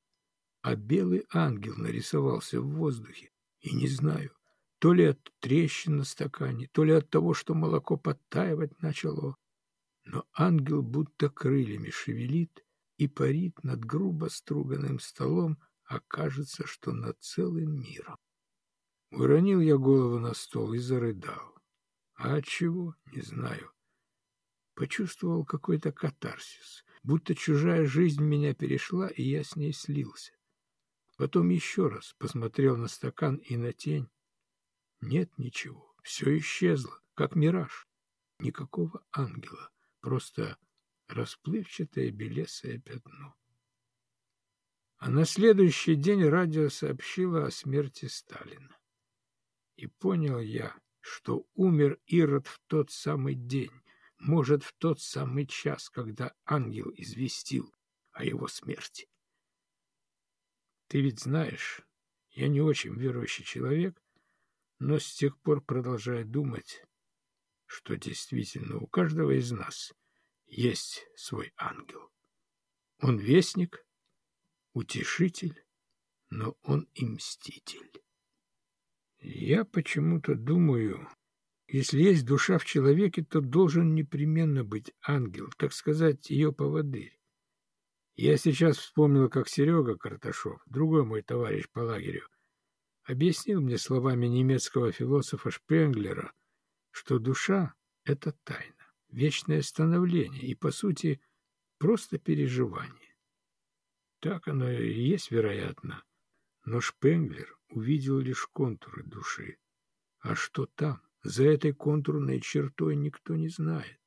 а белый ангел нарисовался в воздухе. И не знаю, то ли от трещин на стакане, то ли от того, что молоко подтаивать начало. Но ангел будто крыльями шевелит и парит над грубо струганным столом, а кажется, что над целым миром. Уронил я голову на стол и зарыдал. А от чего? Не знаю. Почувствовал какой-то катарсис, будто чужая жизнь меня перешла, и я с ней слился. Потом еще раз посмотрел на стакан и на тень. Нет ничего, все исчезло, как мираж. Никакого ангела, просто расплывчатое белесое пятно. А на следующий день радио сообщило о смерти Сталина. И понял я, что умер Ирод в тот самый день, может, в тот самый час, когда ангел известил. о его смерти. Ты ведь знаешь, я не очень верующий человек, но с тех пор продолжаю думать, что действительно у каждого из нас есть свой ангел. Он вестник, утешитель, но он и мститель. Я почему-то думаю, если есть душа в человеке, то должен непременно быть ангел, так сказать, ее поводырь. Я сейчас вспомнил, как Серега Карташов, другой мой товарищ по лагерю, объяснил мне словами немецкого философа Шпенглера, что душа — это тайна, вечное становление и, по сути, просто переживание. Так оно и есть, вероятно, но Шпенглер увидел лишь контуры души. А что там, за этой контурной чертой, никто не знает.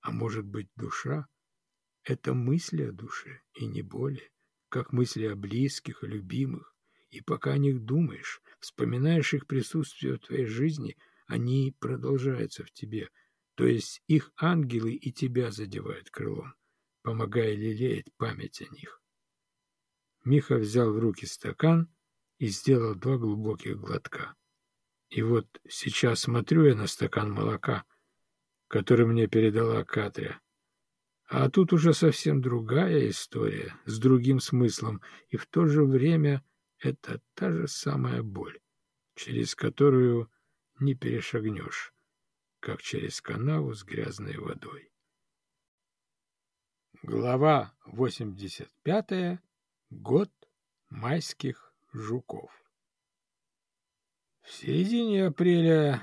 А может быть, душа — это мысли о душе, и не более, как мысли о близких, о любимых. И пока о них думаешь, вспоминаешь их присутствие в твоей жизни, они продолжаются в тебе, то есть их ангелы и тебя задевают крылом, помогая лелеять память о них. Миха взял в руки стакан и сделал два глубоких глотка. И вот сейчас смотрю я на стакан молока, который мне передала Катря. А тут уже совсем другая история, с другим смыслом, и в то же время это та же самая боль, через которую не перешагнешь, как через канаву с грязной водой. Глава 85. Год майских Жуков. В середине апреля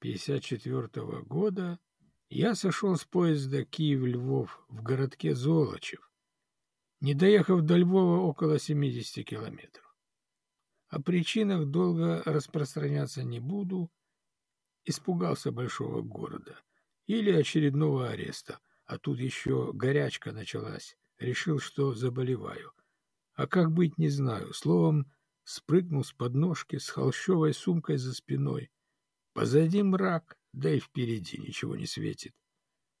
1954 года я сошел с поезда Киев-Львов в городке Золочев, не доехав до Львова около 70 километров. О причинах долго распространяться не буду, испугался большого города или очередного ареста, а тут еще горячка началась, решил, что заболеваю. А как быть, не знаю. Словом, спрыгнул с подножки с холщовой сумкой за спиной. Позади мрак, да и впереди ничего не светит.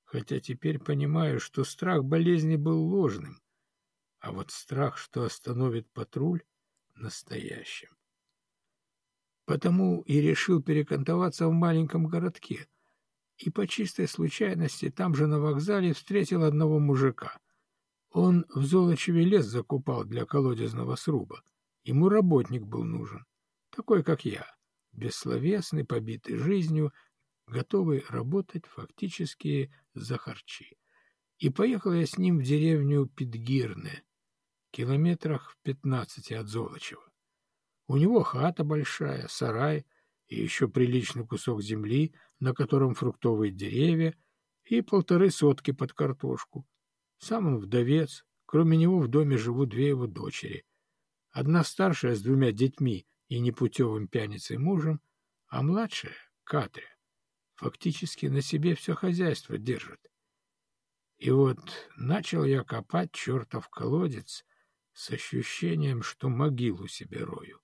Хотя теперь понимаю, что страх болезни был ложным, а вот страх, что остановит патруль, настоящим. Потому и решил перекантоваться в маленьком городке. И по чистой случайности там же на вокзале встретил одного мужика. Он в Золочеве лес закупал для колодезного сруба. Ему работник был нужен, такой, как я, бессловесный, побитый жизнью, готовый работать фактически за харчи. И поехал я с ним в деревню Петгирне, километрах в пятнадцати от Золочева. У него хата большая, сарай и еще приличный кусок земли, на котором фруктовые деревья и полторы сотки под картошку. Сам он вдовец, кроме него в доме живут две его дочери — Одна старшая с двумя детьми и непутевым пьяницей мужем, а младшая, Катря, фактически на себе все хозяйство держит. И вот начал я копать чертов колодец с ощущением, что могилу себе рою.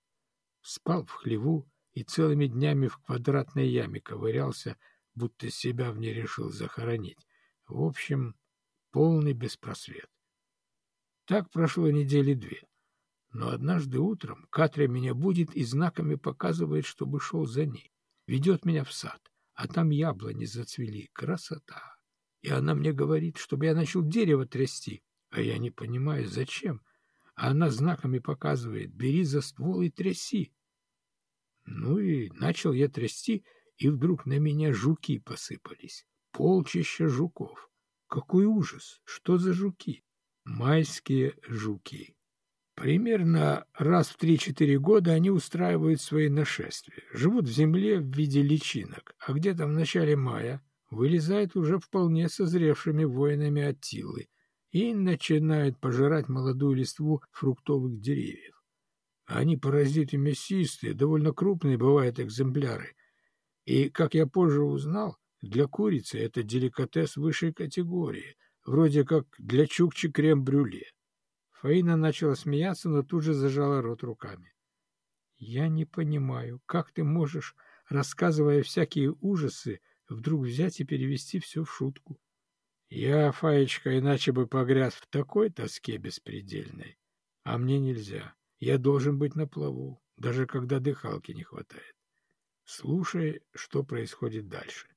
Спал в хлеву и целыми днями в квадратной яме ковырялся, будто себя в ней решил захоронить. В общем, полный беспросвет. Так прошло недели две. Но однажды утром Катря меня будет и знаками показывает, чтобы шел за ней. Ведет меня в сад, а там яблони зацвели. Красота! И она мне говорит, чтобы я начал дерево трясти. А я не понимаю, зачем. А она знаками показывает, бери за ствол и тряси. Ну и начал я трясти, и вдруг на меня жуки посыпались. Полчища жуков. Какой ужас! Что за жуки? Майские жуки. Примерно раз в 3-4 года они устраивают свои нашествия, живут в земле в виде личинок, а где-то в начале мая вылезают уже вполне созревшими воинами Аттилы и начинают пожирать молодую листву фруктовых деревьев. Они паразиты мясистые, довольно крупные бывают экземпляры. И, как я позже узнал, для курицы это деликатес высшей категории, вроде как для чукчи крем-брюле. Фаина начала смеяться, но тут же зажала рот руками. «Я не понимаю, как ты можешь, рассказывая всякие ужасы, вдруг взять и перевести все в шутку? Я, Фаечка, иначе бы погряз в такой тоске беспредельной. А мне нельзя. Я должен быть на плаву, даже когда дыхалки не хватает. Слушай, что происходит дальше.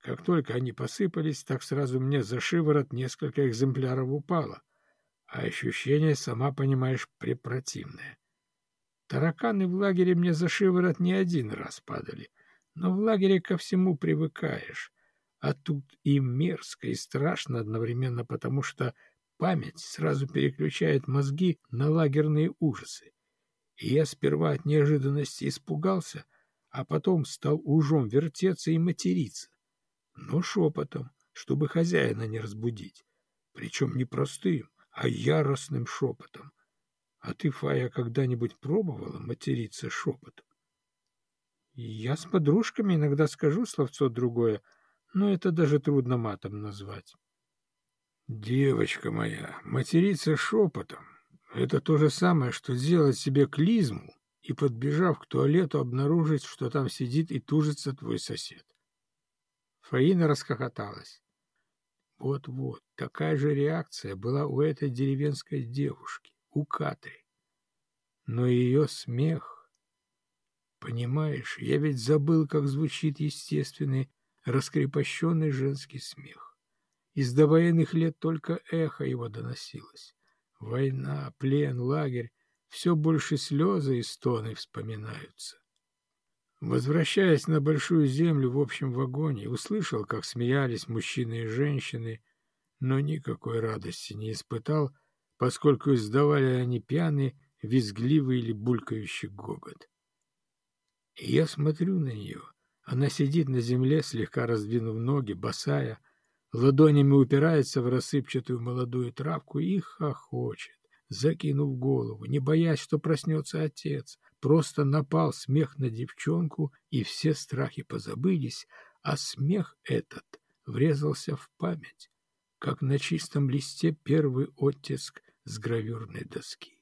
Как только они посыпались, так сразу мне за шиворот несколько экземпляров упало, а ощущение, сама понимаешь, препротивное. Тараканы в лагере мне за шиворот не один раз падали, но в лагере ко всему привыкаешь, а тут и мерзко, и страшно одновременно, потому что память сразу переключает мозги на лагерные ужасы. И я сперва от неожиданности испугался, а потом стал ужом вертеться и материться. Но шепотом, чтобы хозяина не разбудить. Причем не простым, а яростным шепотом. А ты, Фая, когда-нибудь пробовала материться шепотом? Я с подружками иногда скажу словцо другое, но это даже трудно матом назвать. Девочка моя, материться шепотом — это то же самое, что сделать себе клизму и, подбежав к туалету, обнаружить, что там сидит и тужится твой сосед. Фаина расхохоталась. Вот-вот, такая же реакция была у этой деревенской девушки, у Катри. Но ее смех... Понимаешь, я ведь забыл, как звучит естественный, раскрепощенный женский смех. Из довоенных лет только эхо его доносилось. Война, плен, лагерь — все больше слезы и стоны вспоминаются. Возвращаясь на большую землю в общем вагоне, услышал, как смеялись мужчины и женщины, но никакой радости не испытал, поскольку издавали они пьяный, визгливый или булькающий гогот. И я смотрю на нее. Она сидит на земле, слегка раздвинув ноги, босая, ладонями упирается в рассыпчатую молодую травку и хохочет, закинув голову, не боясь, что проснется отец, Просто напал смех на девчонку, и все страхи позабылись, а смех этот врезался в память, как на чистом листе первый оттиск с гравюрной доски.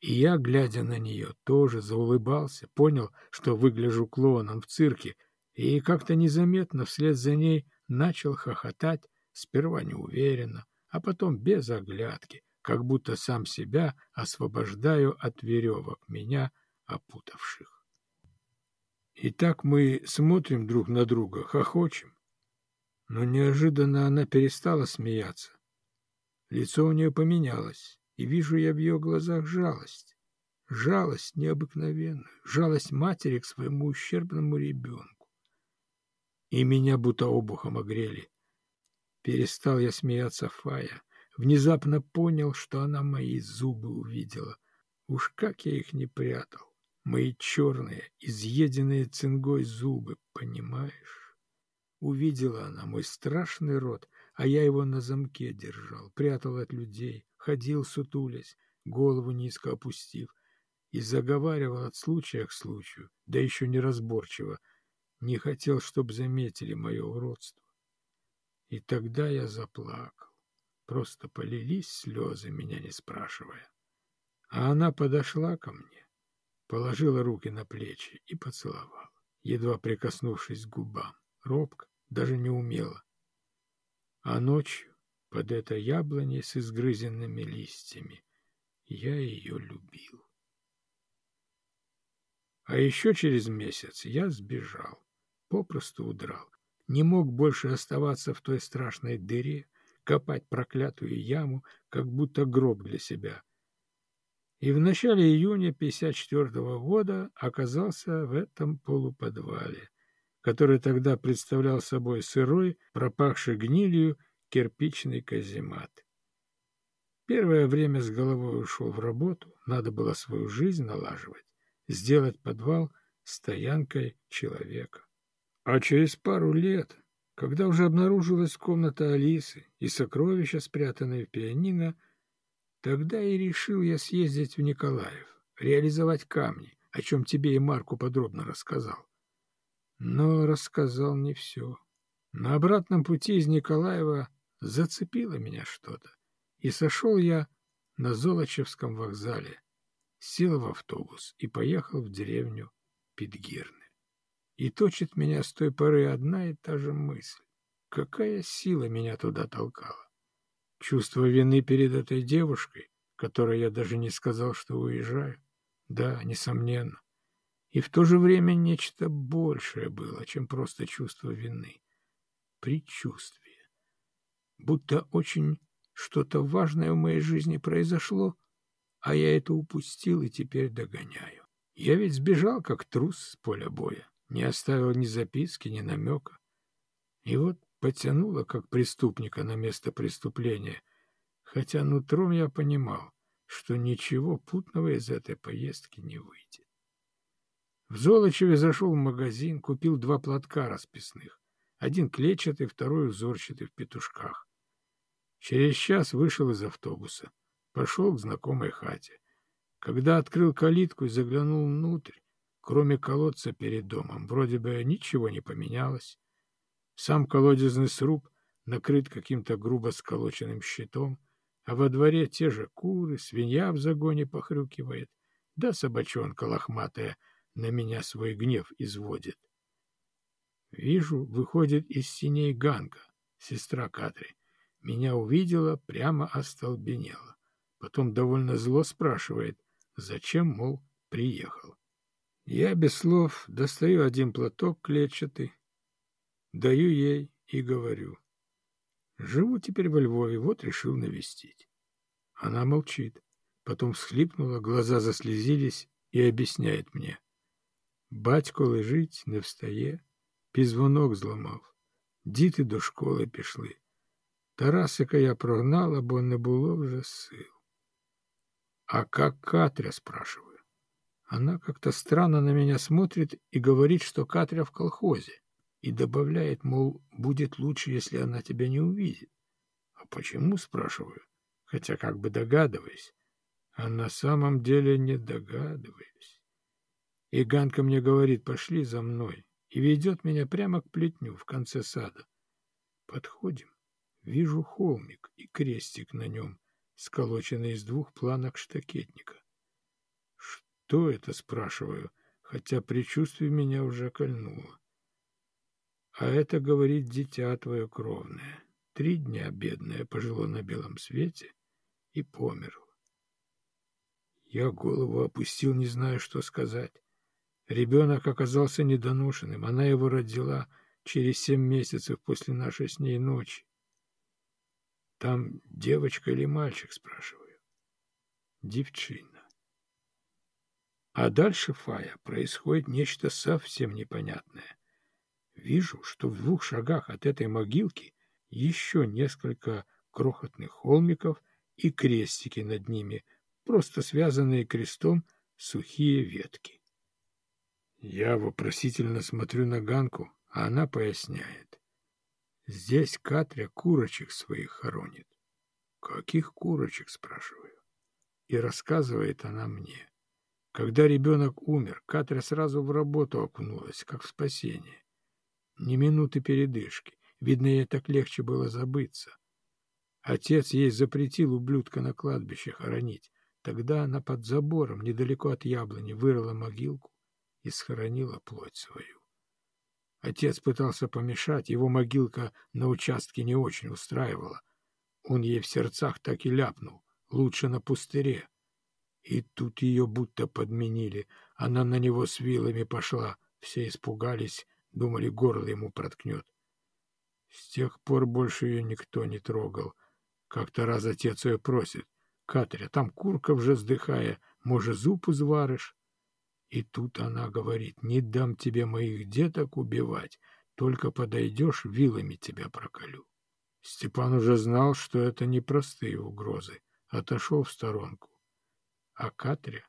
И я, глядя на нее, тоже заулыбался, понял, что выгляжу клоуном в цирке, и как-то незаметно вслед за ней начал хохотать, сперва неуверенно, а потом без оглядки, как будто сам себя освобождаю от веревок меня, опутавших. И так мы смотрим друг на друга, хохочем. Но неожиданно она перестала смеяться. Лицо у нее поменялось, и вижу я в ее глазах жалость. Жалость необыкновенную, жалость матери к своему ущербному ребенку. И меня будто обухом огрели. Перестал я смеяться Фая, Внезапно понял, что она мои зубы увидела. Уж как я их не прятал. Мои черные, изъеденные цингой зубы, понимаешь? Увидела она мой страшный рот, а я его на замке держал, прятал от людей, ходил сутулясь, голову низко опустив, и заговаривал от случая к случаю, да еще неразборчиво, не хотел, чтоб заметили мое уродство. И тогда я заплакал. Просто полились слезы, меня не спрашивая. А она подошла ко мне, положила руки на плечи и поцеловала, едва прикоснувшись к губам, робко, даже не умела. А ночью, под этой яблоней с изгрызенными листьями, я ее любил. А еще через месяц я сбежал, попросту удрал, не мог больше оставаться в той страшной дыре, копать проклятую яму, как будто гроб для себя. И в начале июня 54 -го года оказался в этом полуподвале, который тогда представлял собой сырой, пропахший гнилью, кирпичный каземат. Первое время с головой ушел в работу, надо было свою жизнь налаживать, сделать подвал стоянкой человека. А через пару лет когда уже обнаружилась комната Алисы и сокровища, спрятанные в пианино, тогда и решил я съездить в Николаев, реализовать камни, о чем тебе и Марку подробно рассказал. Но рассказал не все. На обратном пути из Николаева зацепило меня что-то, и сошел я на Золочевском вокзале, сел в автобус и поехал в деревню Петгирны. И точит меня с той поры одна и та же мысль. Какая сила меня туда толкала? Чувство вины перед этой девушкой, которой я даже не сказал, что уезжаю? Да, несомненно. И в то же время нечто большее было, чем просто чувство вины. Предчувствие. Будто очень что-то важное в моей жизни произошло, а я это упустил и теперь догоняю. Я ведь сбежал, как трус с поля боя, не оставил ни записки, ни намека. И вот потянуло, как преступника, на место преступления, хотя нутром я понимал, что ничего путного из этой поездки не выйдет. В Золочеве зашел в магазин, купил два платка расписных. Один клетчатый, второй узорчатый в петушках. Через час вышел из автобуса. Пошел к знакомой хате. Когда открыл калитку и заглянул внутрь, кроме колодца перед домом, вроде бы ничего не поменялось. Сам колодезный сруб накрыт каким-то грубо сколоченным щитом, а во дворе те же куры, свинья в загоне похрюкивает, да собачонка лохматая — на меня свой гнев изводит. Вижу, выходит из синей Ганга, сестра Катри. Меня увидела, прямо остолбенела. Потом довольно зло спрашивает, зачем, мол, приехал. Я без слов достаю один платок клетчатый, даю ей и говорю. Живу теперь во Львове, вот решил навестить. Она молчит, потом всхлипнула, глаза заслезились и объясняет мне. Батько лежить, не встає, пізвонок зламав. Діти до школи пішли. Тарасика я прогнала, бо не було вже сил. А как Катря, спрашиваю. Она как-то странно на меня смотрит и говорит, что Катря в колхозе, и добавляет, мол, будет лучше, если она тебя не увидит. А почему, спрашиваю, хотя как бы догадываюсь, а на самом деле не догадываюсь. И Ганка мне говорит, пошли за мной, и ведет меня прямо к плетню в конце сада. Подходим. Вижу холмик и крестик на нем, сколоченный из двух планок штакетника. Что это, спрашиваю, хотя предчувствие меня уже кольнуло. А это, говорит, дитя твое кровное. Три дня бедное пожило на белом свете и померло. Я голову опустил, не знаю, что сказать. Ребенок оказался недоношенным. Она его родила через семь месяцев после нашей с ней ночи. Там девочка или мальчик, спрашиваю. Девчина. А дальше, Фая, происходит нечто совсем непонятное. Вижу, что в двух шагах от этой могилки еще несколько крохотных холмиков и крестики над ними, просто связанные крестом сухие ветки. Я вопросительно смотрю на Ганку, а она поясняет. Здесь Катря курочек своих хоронит. Каких курочек, спрашиваю. И рассказывает она мне. Когда ребенок умер, Катря сразу в работу окунулась, как в спасение. Ни минуты передышки. Видно, ей так легче было забыться. Отец ей запретил ублюдка на кладбище хоронить. Тогда она под забором, недалеко от яблони, вырыла могилку и схоронила плоть свою. Отец пытался помешать, его могилка на участке не очень устраивала. Он ей в сердцах так и ляпнул, лучше на пустыре. И тут ее будто подменили, она на него с вилами пошла, все испугались, думали, горло ему проткнет. С тех пор больше ее никто не трогал. Как-то раз отец ее просит, «Катря, там курка вже вздыхая, может, зуб узваришь?» И тут она говорит, не дам тебе моих деток убивать, только подойдешь, вилами тебя проколю. Степан уже знал, что это непростые угрозы, отошел в сторонку. А Катря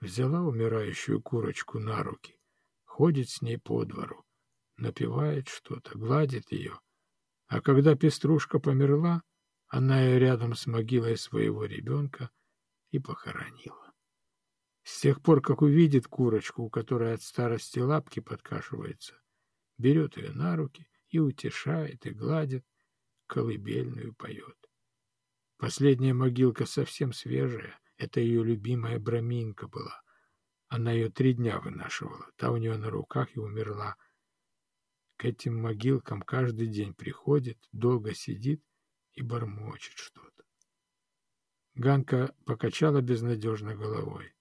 взяла умирающую курочку на руки, ходит с ней по двору, напевает что-то, гладит ее. А когда пеструшка померла, она ее рядом с могилой своего ребенка и похоронила. С тех пор, как увидит курочку, у которой от старости лапки подкашивается, берет ее на руки и утешает, и гладит, колыбельную поет. Последняя могилка совсем свежая, это ее любимая браминка была. Она ее три дня вынашивала, та у нее на руках и умерла. к этим могилкам каждый день приходит, долго сидит и бормочет что-то. Ганка покачала безнадежно головой.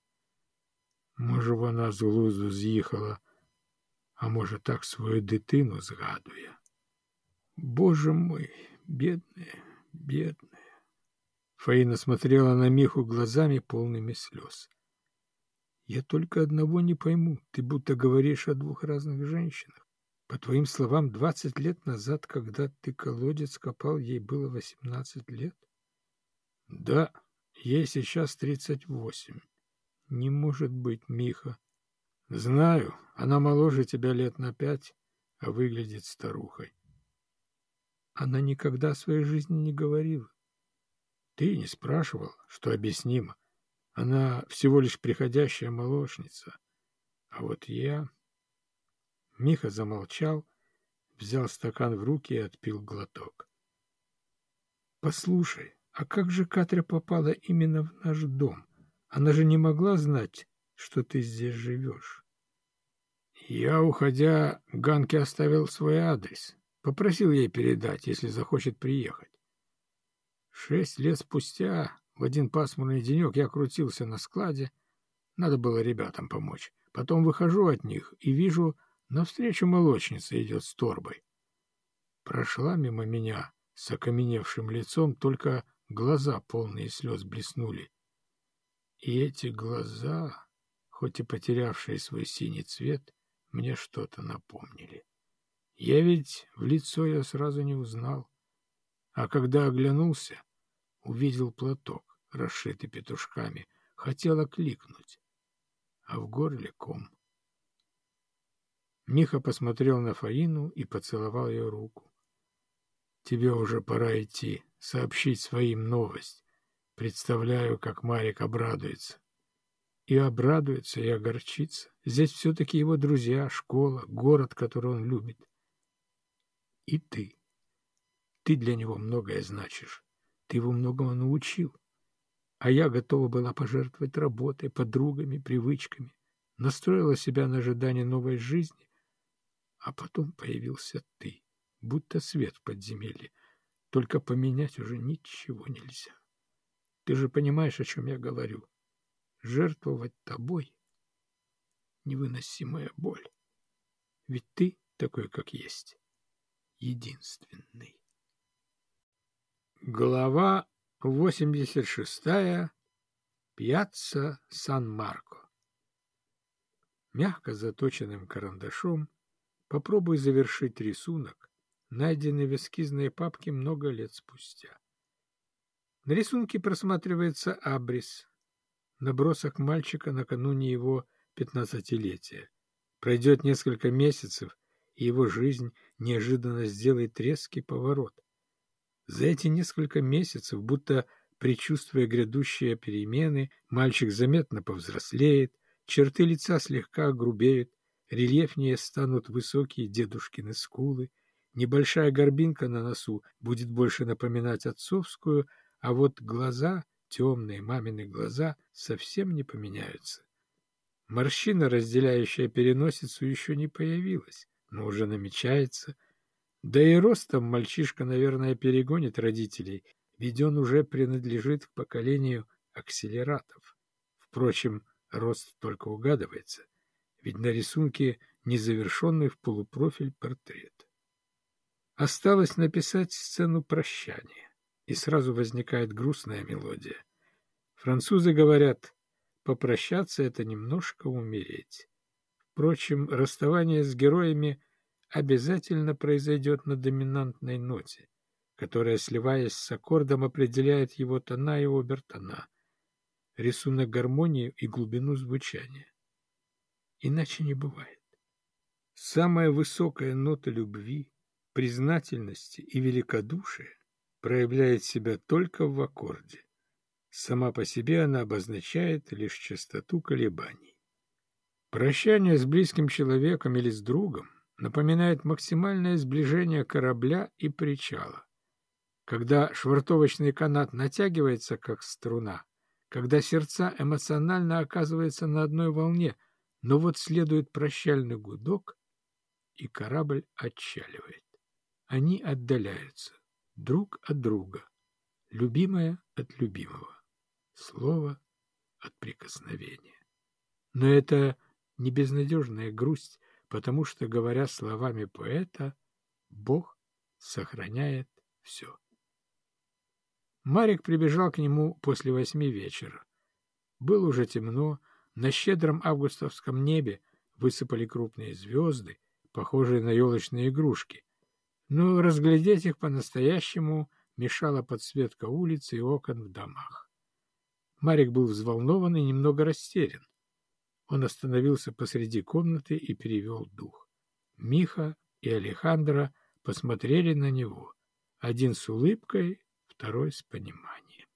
Може, вона з глузду з'їхала, а може, так свою дитину згадує. Боже мой, бедная, бедная. Фаина смотрела на Миху глазами, полными слез. Я только одного не пойму. Ты будто говоришь о двух разных женщинах. По твоим словам, двадцать лет назад, когда ты колодец копал, ей было восемнадцать лет? Да, ей сейчас тридцать восемь. Не может быть, Миха. Знаю, она моложе тебя лет на пять, а выглядит старухой. Она никогда в своей жизни не говорила. Ты не спрашивал, что объяснимо. Она всего лишь приходящая молочница. А вот я... Миха замолчал, взял стакан в руки и отпил глоток. «Послушай, а как же Катря попала именно в наш дом? Она же не могла знать, что ты здесь живешь». Я, уходя, Ганке оставил свой адрес. Попросил ей передать, если захочет приехать. Шесть лет спустя, в один пасмурный денек, я крутился на складе. Надо было ребятам помочь. Потом выхожу от них и вижу, навстречу молочница идет с торбой. Прошла мимо меня с окаменевшим лицом, только глаза полные слез блеснули. И эти глаза, хоть и потерявшие свой синий цвет, мне что-то напомнили. Я ведь в лицо я сразу не узнал. А когда оглянулся, увидел платок, расшитый петушками, хотел окликнуть, а в горле ком. Миха посмотрел на Фаину и поцеловал ее руку. «Тебе уже пора идти, сообщить своим новость. Представляю, как Марик обрадуется». И обрадуется, и огорчится. Здесь все-таки его друзья, школа, город, который он любит. И ты. Ты для него многое значишь. Ты его многому научил. А я готова была пожертвовать работой, подругами, привычками. Настроила себя на ожидание новой жизни. А потом появился ты, будто свет в подземелье. Только поменять уже ничего нельзя. Ты же понимаешь, о чем я говорю. Жертвовать тобой — невыносимая боль. Ведь ты такой, как есть единственный. Глава 86. Пьяцца Сан-Марко. Мягко заточенным карандашом попробуй завершить рисунок, найденный в эскизной папке много лет спустя. На рисунке просматривается абрис, набросок мальчика накануне его пятнадцатилетия. Пройдет несколько месяцев, и его жизнь неожиданно сделает резкий поворот. За эти несколько месяцев, будто предчувствуя грядущие перемены, мальчик заметно повзрослеет, черты лица слегка огрубеют, рельефнее станут высокие дедушкины скулы, небольшая горбинка на носу будет больше напоминать отцовскую, а вот глаза, темные мамины глаза, совсем не поменяются. Морщина, разделяющая переносицу, еще не появилась но уже намечается. Да и ростом мальчишка, наверное, перегонит родителей, ведь он уже принадлежит к поколению акселератов. Впрочем, рост только угадывается, ведь на рисунке незавершенный в полупрофиль портрет. Осталось написать сцену прощания, и сразу возникает грустная мелодия. Французы говорят, попрощаться — это немножко умереть. Впрочем, расставание с героями обязательно произойдет на доминантной ноте, которая, сливаясь с аккордом, определяет его тона и обертона, рисунок гармонии и глубину звучания. Иначе не бывает. Самая высокая нота любви, признательности и великодушия проявляет себя только в аккорде. Сама по себе она обозначает лишь частоту колебаний. Прощание с близким человеком или с другом напоминает максимальное сближение корабля и причала. Когда швартовочный канат натягивается, как струна, когда сердца эмоционально оказываются на одной волне, но вот следует прощальный гудок, и корабль отчаливает. Они отдаляются друг от друга, любимая от любимого, слово от прикосновения. Но это не безнадежная грусть, потому что, говоря словами поэта, Бог сохраняет все. Марик прибежал к нему после восьми вечера. Было уже темно, на щедром августовском небе высыпали крупные звезды, похожие на елочные игрушки, но разглядеть их по-настоящему мешала подсветка улиц и окон в домах. Марик был взволнован и немного растерян. Он остановился посреди комнаты и перевел дух. Миха и Алехандро посмотрели на него, один с улыбкой, второй с пониманием.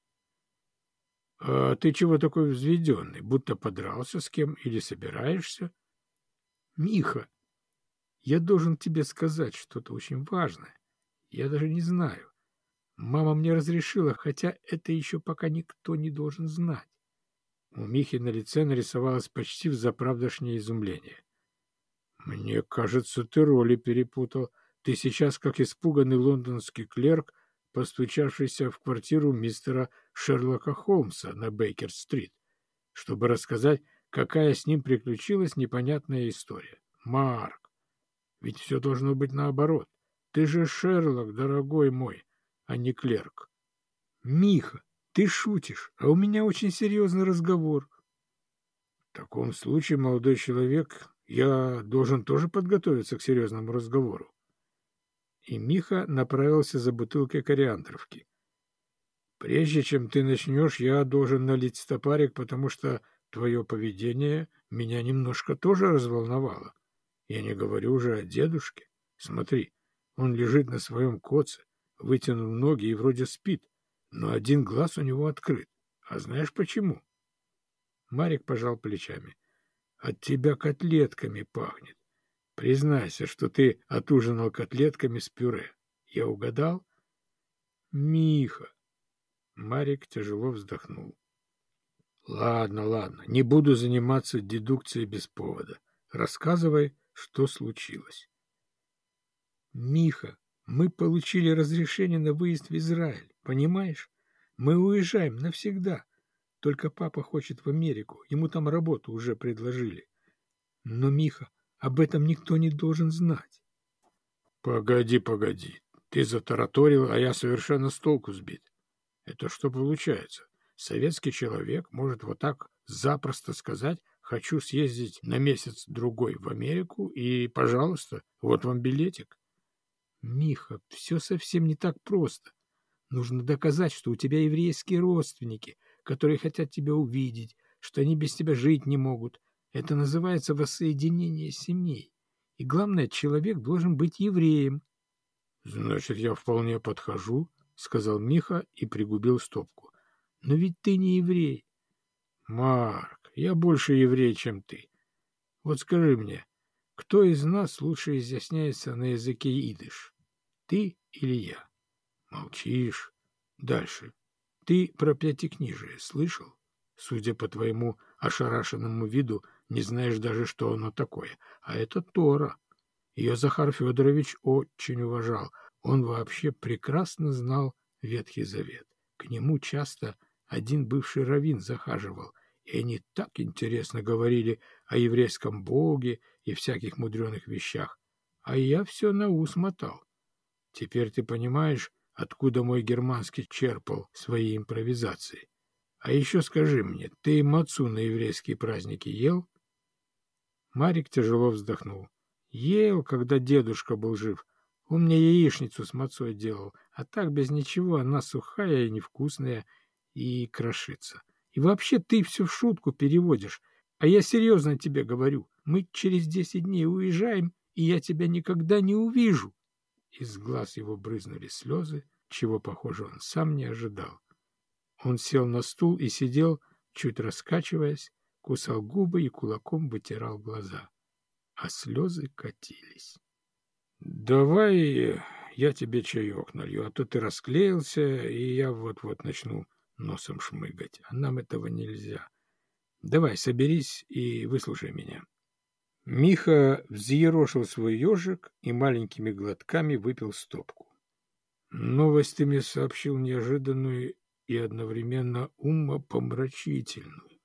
— А ты чего такой взведенный, будто подрался с кем или собираешься? — Миха, я должен тебе сказать что-то очень важное. Я даже не знаю. Мама мне разрешила, хотя это еще пока никто не должен знать. У Михи на лице нарисовалось почти взаправдошнее изумление. «Мне кажется, ты роли перепутал. Ты сейчас как испуганный лондонский клерк, постучавшийся в квартиру мистера Шерлока Холмса на Бейкер-стрит, чтобы рассказать, какая с ним приключилась непонятная история. Марк, ведь все должно быть наоборот. Ты же Шерлок, дорогой мой, а не клерк. Миха, ты шутишь, а у меня очень серьезный разговор. В таком случае, молодой человек, я должен тоже подготовиться к серьезному разговору. И Миха направился за бутылкой кориандровки. Прежде чем ты начнешь, я должен налить стопарик, потому что твое поведение меня немножко тоже разволновало. Я не говорю уже о дедушке. Смотри, он лежит на своем коце, вытянув ноги и вроде спит, но один глаз у него открыт. А знаешь почему? Марик пожал плечами. От тебя котлетками пахнет. Признайся, что ты отужинал котлетками с пюре. Я угадал? Миха. Марик тяжело вздохнул. Ладно, ладно, не буду заниматься дедукцией без повода. Рассказывай, что случилось. Миха, мы получили разрешение на выезд в Израиль, понимаешь? Мы уезжаем навсегда. Только папа хочет в Америку, ему там работу уже предложили. Но, Миха, об этом никто не должен знать. Погоди, погоди. Ты затараторил, а я совершенно с толку сбит. Это что получается? Советский человек может вот так запросто сказать, Хочу съездить на месяц-другой в Америку, и, пожалуйста, вот вам билетик. Миха, все совсем не так просто. Нужно доказать, что у тебя еврейские родственники, которые хотят тебя увидеть, что они без тебя жить не могут. Это называется воссоединение семей. И главное, человек должен быть евреем. — Значит, я вполне подхожу, — сказал Миха и пригубил стопку. — Но ведь ты не еврей. — Марк, я больше еврей, чем ты. Вот скажи мне, кто из нас лучше изъясняется на языке идыш? Ты или я? Молчишь. Дальше. Ты про пятикнижие слышал? Судя по твоему ошарашенному виду, не знаешь даже, что оно такое. А это Тора. Ее Захар Федорович очень уважал. Он вообще прекрасно знал Ветхий Завет. К нему часто один бывший раввин захаживал — и они так интересно говорили о еврейском боге и всяких мудреных вещах, а я все на ус мотал. Теперь ты понимаешь, откуда мой германский черпал свои импровизации. А еще скажи мне, ты мацу на еврейские праздники ел? Марик тяжело вздохнул. Ел, когда дедушка был жив. Он мне яичницу с мацой делал, а так без ничего она сухая и невкусная и крошится. И вообще ты все в шутку переводишь. А я серьезно тебе говорю. Мы через десять дней уезжаем, и я тебя никогда не увижу. Из глаз его брызнули слезы, чего, похоже, он сам не ожидал. Он сел на стул и сидел, чуть раскачиваясь, кусал губы и кулаком вытирал глаза. А слезы катились. — Давай я тебе чаек налью, а то ты расклеился, и я вот-вот начну носом шмыгать, а нам этого нельзя. Давай, соберись и выслушай меня. Миха взъерошил свой ежик и маленькими глотками выпил стопку. Новость мне сообщил неожиданную и одновременно умопомрачительную.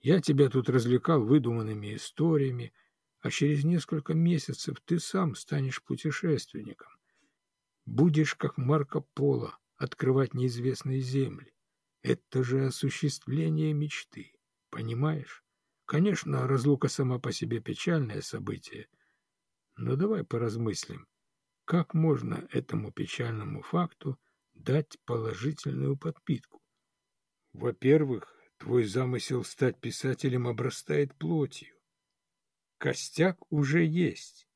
Я тебя тут развлекал выдуманными историями, а через несколько месяцев ты сам станешь путешественником. Будешь, как Марко Поло, открывать неизвестные земли. Это же осуществление мечты, понимаешь? Конечно, разлука сама по себе печальное событие, но давай поразмыслим, как можно этому печальному факту дать положительную подпитку. Во-первых, твой замысел стать писателем обрастает плотью. Костяк уже есть.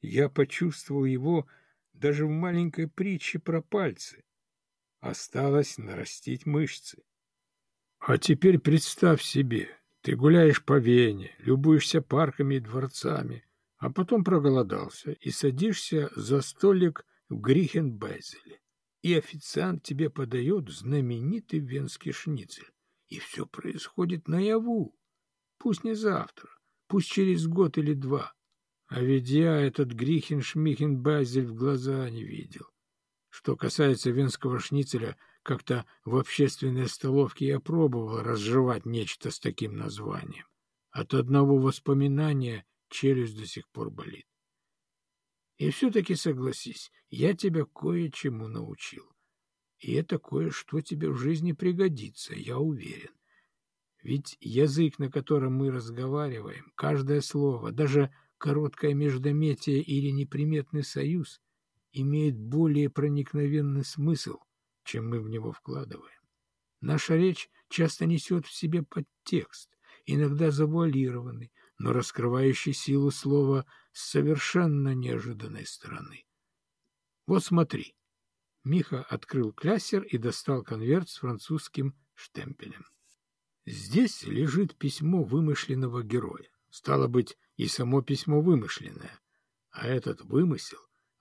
Я почувствовал его даже в маленькой притче про пальцы. Осталось нарастить мышцы. А теперь представь себе, ты гуляешь по Вене, любуешься парками и дворцами, а потом проголодался и садишься за столик в Грихенбезеле, и официант тебе подает знаменитый венский шницель. И все происходит наяву. Пусть не завтра, пусть через год или два. А ведь я этот Грихен-Шмихен-Базель в глаза не видел. Что касается венского шницеля, как-то в общественной столовке я пробовал разжевать нечто с таким названием. От одного воспоминания челюсть до сих пор болит. И все-таки согласись, я тебя кое-чему научил. И это кое-что тебе в жизни пригодится, я уверен. Ведь язык, на котором мы разговариваем, каждое слово, даже короткое междометие или неприметный союз, имеет более проникновенный смысл, чем мы в него вкладываем. Наша речь часто несет в себе подтекст, иногда завуалированный, но раскрывающий силу слова с совершенно неожиданной стороны. Вот смотри. Миха открыл кляссер и достал конверт с французским штемпелем. Здесь лежит письмо вымышленного героя. Стало быть, и само письмо вымышленное. А этот вымысел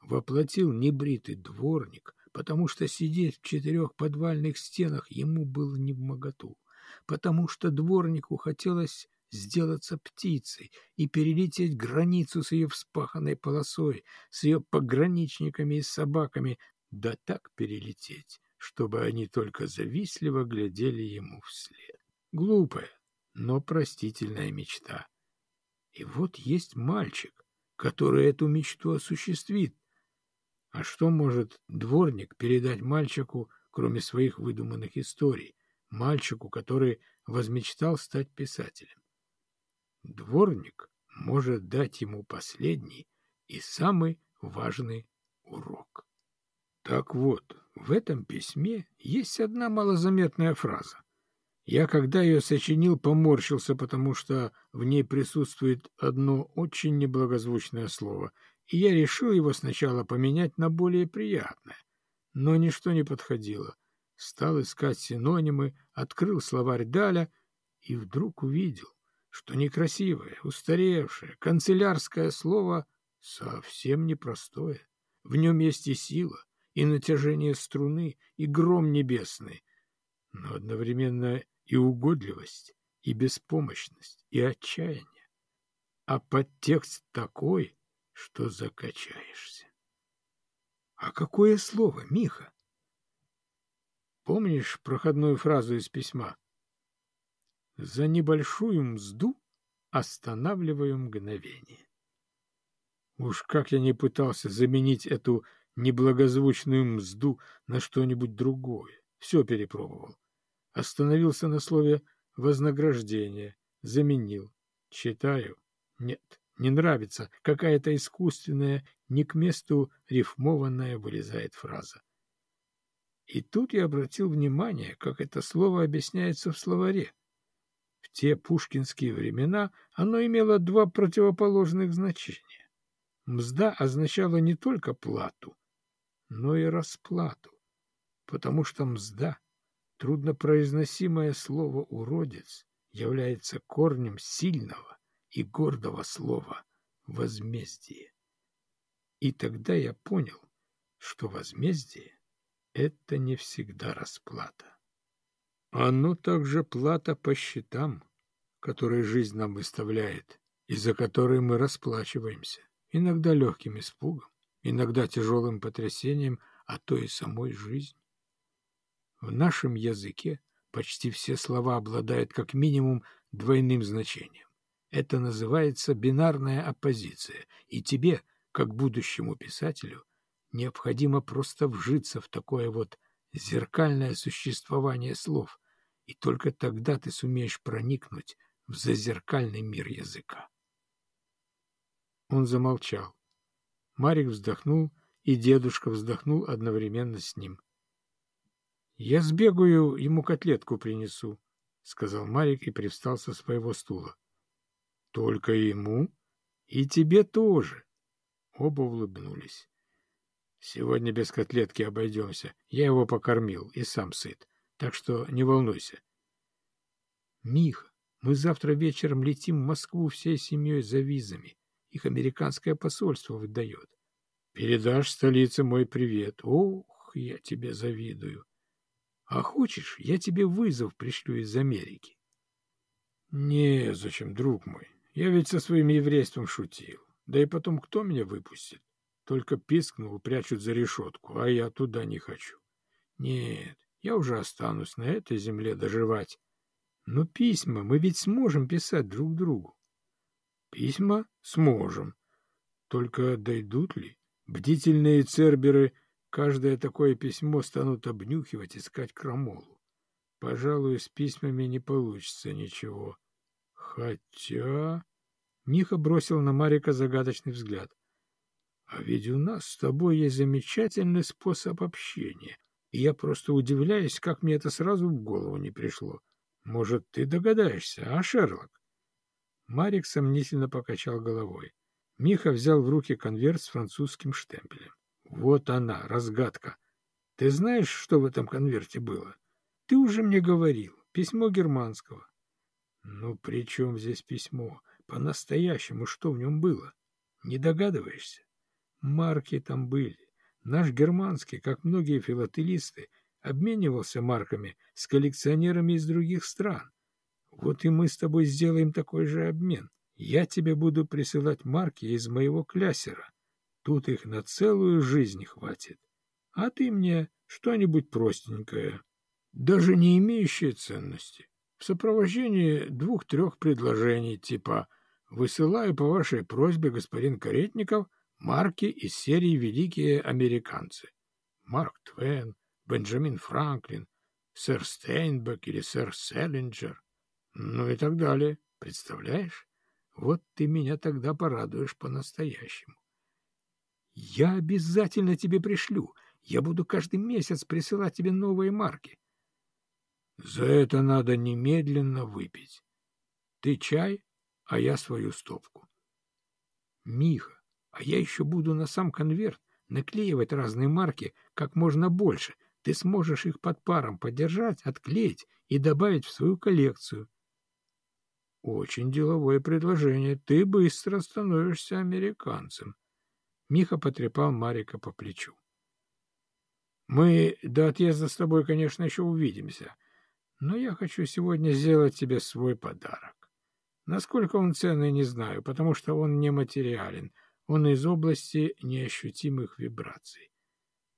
воплотил небритый дворник, потому что сидеть в четырех подвальных стенах ему было не в моготу, потому что дворнику хотелось сделаться птицей и перелететь границу с ее вспаханной полосой, с ее пограничниками и собаками, да так перелететь, чтобы они только завистливо глядели ему вслед. Глупая, но простительная мечта. И вот есть мальчик, который эту мечту осуществит, а что может дворник передать мальчику, кроме своих выдуманных историй, мальчику, который возмечтал стать писателем? Дворник может дать ему последний и самый важный урок. Так вот, в этом письме есть одна малозаметная фраза. Я, когда ее сочинил, поморщился, потому что в ней присутствует одно очень неблагозвучное слово, и я решил его сначала поменять на более приятное. Но ничто не подходило. Стал искать синонимы, открыл словарь Даля и вдруг увидел, что некрасивое, устаревшее, канцелярское слово совсем непростое. В нем есть и сила, и натяжение струны, и гром небесный, но одновременно и угодливость, и беспомощность, и отчаяние. А подтекст такой, что закачаешься. А какое слово, Миха? Помнишь проходную фразу из письма? За небольшую мзду останавливаю мгновение. Уж как я не пытался заменить эту неблагозвучную мзду на что-нибудь другое, все перепробовал. Остановился на слове «вознаграждение», заменил. Читаю. Нет, не нравится, какая-то искусственная, не к месту рифмованная вылезает фраза. И тут я обратил внимание, как это слово объясняется в словаре. В те пушкинские времена оно имело два противоположных значения. Мзда означала не только плату, но и расплату, потому что мзда, труднопроизносимое слово «уродец», является корнем сильного, и гордого слова «возмездие». И тогда я понял, что возмездие — это не всегда расплата. Оно также плата по счетам, которые жизнь нам выставляет, и за которые мы расплачиваемся, иногда легким испугом, иногда тяжелым потрясением, а то и самой жизнью. В нашем языке почти все слова обладают как минимум двойным значением. Это называется бинарная оппозиция, и тебе, как будущему писателю, необходимо просто вжиться в такое вот зеркальное существование слов, и только тогда ты сумеешь проникнуть в зазеркальный мир языка. Он замолчал. Марик вздохнул, и дедушка вздохнул одновременно с ним. — Я сбегаю, ему котлетку принесу, — сказал Марик и привстал со своего стула. — Только ему? И тебе тоже. Оба улыбнулись. — Сегодня без котлетки обойдемся. Я его покормил и сам сыт, так что не волнуйся. — Миха, мы завтра вечером летим в Москву всей семьей за визами. Их американское посольство выдает. Передашь столице мой привет. Ох, я тебе завидую. А хочешь, я тебе вызов пришлю из Америки? Не, зачем, друг мой. Я ведь со своим еврейством шутил. Да и потом, кто меня выпустит? Только пискнул, прячут за решетку, а я туда не хочу. Нет, я уже останусь на этой земле доживать. Но письма мы ведь сможем писать друг другу. Письма сможем. Только дойдут ли? Бдительные церберы Каждое такое письмо станут обнюхивать, искать крамолу. Пожалуй, с письмами не получится ничего. Хотя... Миха бросил на Марика загадочный взгляд. А ведь у нас с тобой есть замечательный способ общения. И я просто удивляюсь, как мне это сразу в голову не пришло. Может, ты догадаешься, а, Шерлок? Марик сомнительно покачал головой. Миха взял в руки конверт с французским штемпелем. Вот она, разгадка. Ты знаешь, что в этом конверте было? Ты уже мне говорил. Письмо германского. Ну, при чем здесь письмо? По-настоящему что в нем было? Не догадываешься? Марки там были. Наш германский, как многие филателисты, обменивался марками с коллекционерами из других стран. Вот и мы с тобой сделаем такой же обмен. Я тебе буду присылать марки из моего клясера. Тут их на целую жизнь хватит. А ты мне что-нибудь простенькое, даже не имеющее ценности, в сопровождении двух-трех предложений, типа «Высылаю по вашей просьбе, господин Каретников, марки из серии «Великие американцы». Марк Твен, Бенджамин Франклин, сэр Стейнбек или сэр Селлинджер, ну и так далее. Представляешь? Вот ты меня тогда порадуешь по-настоящему. Я обязательно тебе пришлю. Я буду каждый месяц присылать тебе новые марки. За это надо немедленно выпить. Ты чай, а я свою стопку. Миха, а я еще буду на сам конверт наклеивать разные марки как можно больше. Ты сможешь их под паром подержать, отклеить и добавить в свою коллекцию. Очень деловое предложение. Ты быстро становишься американцем. Миха потрепал Марика по плечу. «Мы до отъезда с тобой, конечно, еще увидимся, но я хочу сегодня сделать тебе свой подарок. Насколько он ценный, не знаю, потому что он нематериален, он из области неощутимых вибраций.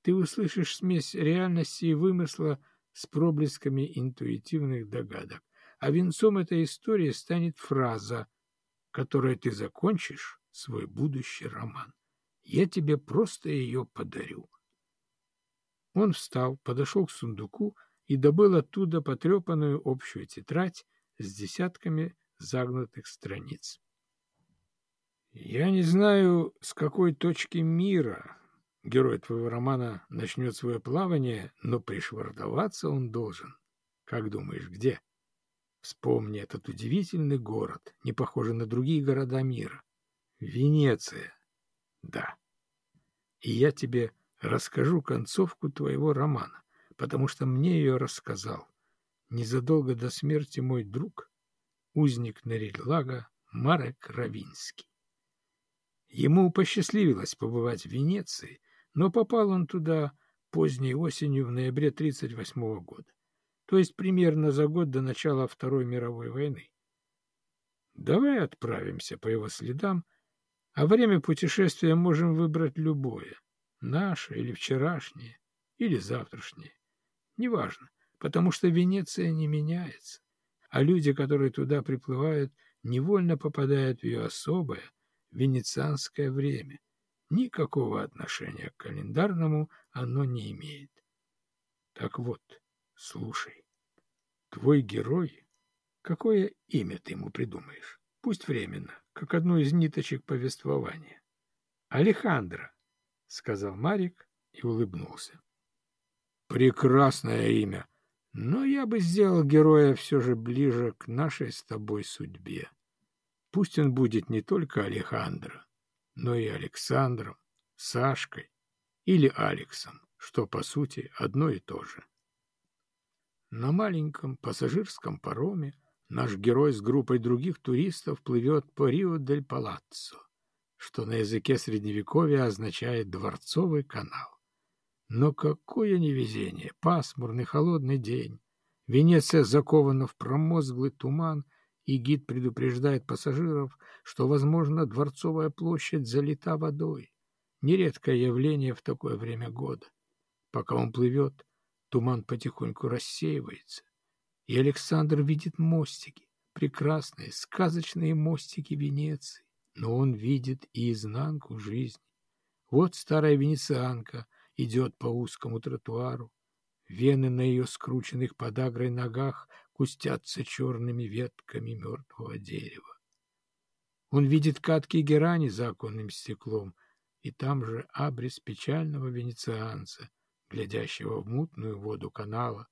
Ты услышишь смесь реальности и вымысла с проблесками интуитивных догадок, а венцом этой истории станет фраза, которой ты закончишь свой будущий роман. Я тебе просто ее подарю. Он встал, подошел к сундуку и добыл оттуда потрепанную общую тетрадь с десятками загнутых страниц. «Я не знаю, с какой точки мира герой твоего романа начнет свое плавание, но пришвартоваться он должен. Как думаешь, где? Вспомни этот удивительный город, не похожий на другие города мира. Венеция. Да. И я тебе расскажу концовку твоего романа, потому что мне ее рассказал незадолго до смерти мой друг, узник Наридлага Марек Равинский. Ему посчастливилось побывать в Венеции, но попал он туда поздней осенью в ноябре 1938 года, то есть примерно за год до начала Второй мировой войны. Давай отправимся по его следам, а время путешествия можем выбрать любое, наше или вчерашнее, или завтрашнее. Неважно, потому что Венеция не меняется, а люди, которые туда приплывают, невольно попадают в ее особое венецианское время. Никакого отношения к календарному оно не имеет. Так вот, слушай, твой герой, какое имя ты ему придумаешь? Пусть временно, как одну из ниточек повествования. Алехандро, — сказал Марик и улыбнулся. Прекрасное имя, но я бы сделал героя все же ближе к нашей с тобой судьбе. Пусть он будет не только Алехандро, но и Александром, Сашкой или Алексом, что, по сути, одно и то же. На маленьком пассажирском пароме наш герой с группой других туристов плывет по Рио-дель-Палаццо, что на языке Средневековья означает «дворцовый канал». Но какое невезение! Пасмурный холодный день. Венеция закована в промозглый туман, и гид предупреждает пассажиров, что, возможно, Дворцовая площадь залита водой. Нередкое явление в такое время года. Пока он плывет, туман потихоньку рассеивается, и Александр видит мостики, прекрасные, сказочные мостики Венеции. Но он видит и изнанку жизни. Вот старая венецианка — идет по узкому тротуару. Вены на ее скрученных подагрой ногах кустятся черными ветками мертвого дерева. Он видит катки герани за оконным стеклом, и там же абрис печального венецианца, глядящего в мутную воду канала.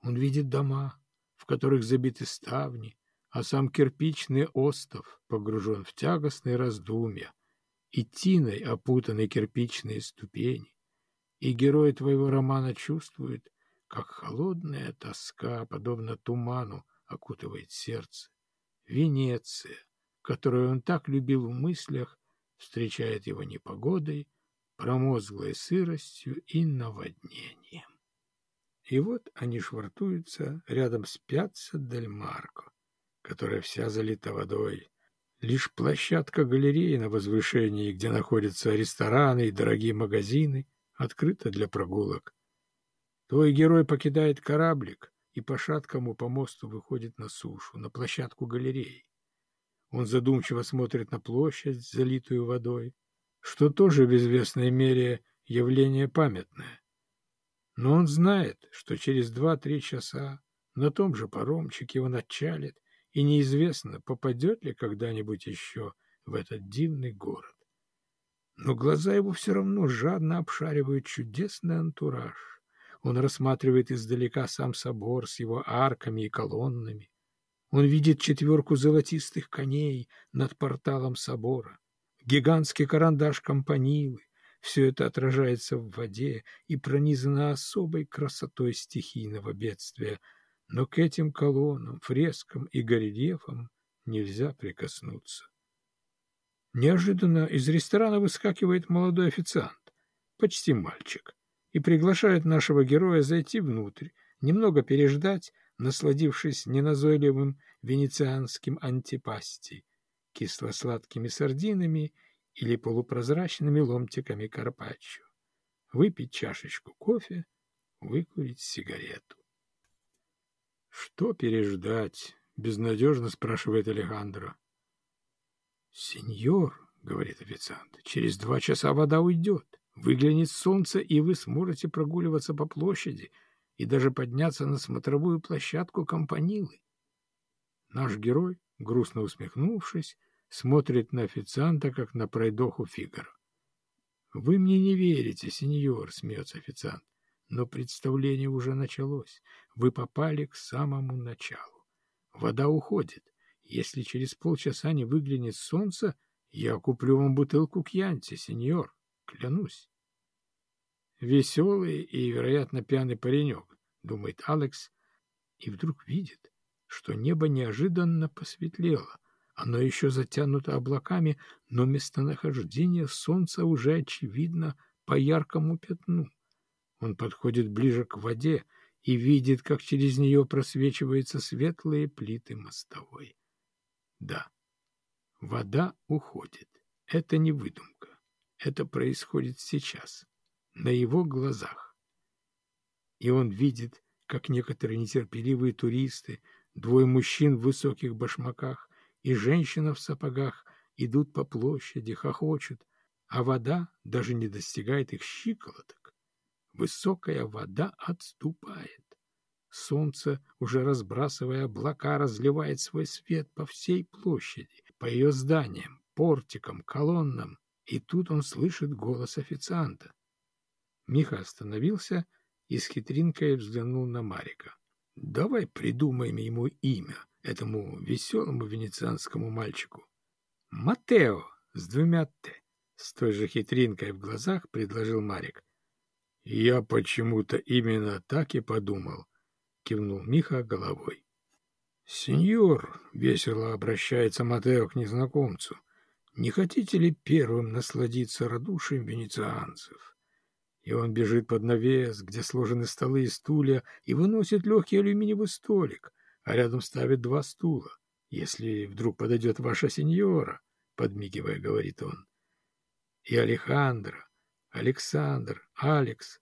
Он видит дома, в которых забиты ставни, а сам кирпичный остов погружен в тягостные раздумья, и тиной опутаны кирпичные ступени и герой твоего романа чувствует, как холодная тоска, подобно туману, окутывает сердце. Венеция, которую он так любил в мыслях, встречает его непогодой, промозглой сыростью и наводнением. И вот они швартуются рядом с Пьяцца Дель Марко, которая вся залита водой. Лишь площадка галереи на возвышении, где находятся рестораны и дорогие магазины — открыто для прогулок. Твой герой покидает кораблик и по шаткому помосту выходит на сушу, на площадку галереи. Он задумчиво смотрит на площадь, залитую водой, что тоже в известной мере явление памятное. Но он знает, что через два-три часа на том же паромчике он отчалит, и неизвестно, попадет ли когда-нибудь еще в этот дивный город но глаза его все равно жадно обшаривают чудесный антураж. Он рассматривает издалека сам собор с его арками и колоннами. Он видит четверку золотистых коней над порталом собора, гигантский карандаш компанилы. Все это отражается в воде и пронизано особой красотой стихийного бедствия, но к этим колоннам, фрескам и горельефам нельзя прикоснуться. Неожиданно из ресторана выскакивает молодой официант, почти мальчик, и приглашает нашего героя зайти внутрь, немного переждать, насладившись неназойливым венецианским антипастий, кисло-сладкими сардинами или полупрозрачными ломтиками карпаччо, выпить чашечку кофе, выкурить сигарету. «Что переждать?» — безнадежно спрашивает Алехандро. «Сеньор», — говорит официант, — «через два часа вода уйдет, выглянет солнце, и вы сможете прогуливаться по площади и даже подняться на смотровую площадку компанилы». Наш герой, грустно усмехнувшись, смотрит на официанта, как на пройдоху Фигара. «Вы мне не верите, сеньор», — смеется официант, — «но представление уже началось. Вы попали к самому началу. Вода уходит. Если через полчаса не выглянет солнце, я куплю вам бутылку кьянти, сеньор, клянусь. Веселый и, вероятно, пьяный паренек, думает Алекс, и вдруг видит, что небо неожиданно посветлело. Оно еще затянуто облаками, но местонахождение солнца уже очевидно по яркому пятну. Он подходит ближе к воде и видит, как через нее просвечиваются светлые плиты мостовой. Да, вода уходит. Это не выдумка. Это происходит сейчас, на его глазах. И он видит, как некоторые нетерпеливые туристы, двое мужчин в высоких башмаках и женщина в сапогах идут по площади, хохочут, а вода даже не достигает их щиколоток. Высокая вода отступает. Солнце, уже разбрасывая облака, разливает свой свет по всей площади, по ее зданиям, портикам, колоннам. И тут он слышит голос официанта. Миха остановился и с хитринкой взглянул на Марика. «Давай придумаем ему имя, этому веселому венецианскому мальчику. Матео с двумя «т». С той же хитринкой в глазах предложил Марик. «Я почему-то именно так и подумал», — кивнул Миха головой. «Сеньор», — весело обращается Матео к незнакомцу, — «не хотите ли первым насладиться радушием венецианцев?» И он бежит под навес, где сложены столы и стулья, и выносит легкий алюминиевый столик, а рядом ставит два стула. «Если вдруг подойдет ваша сеньора», — подмигивая, говорит он и Алехандро, Александр, Алекс.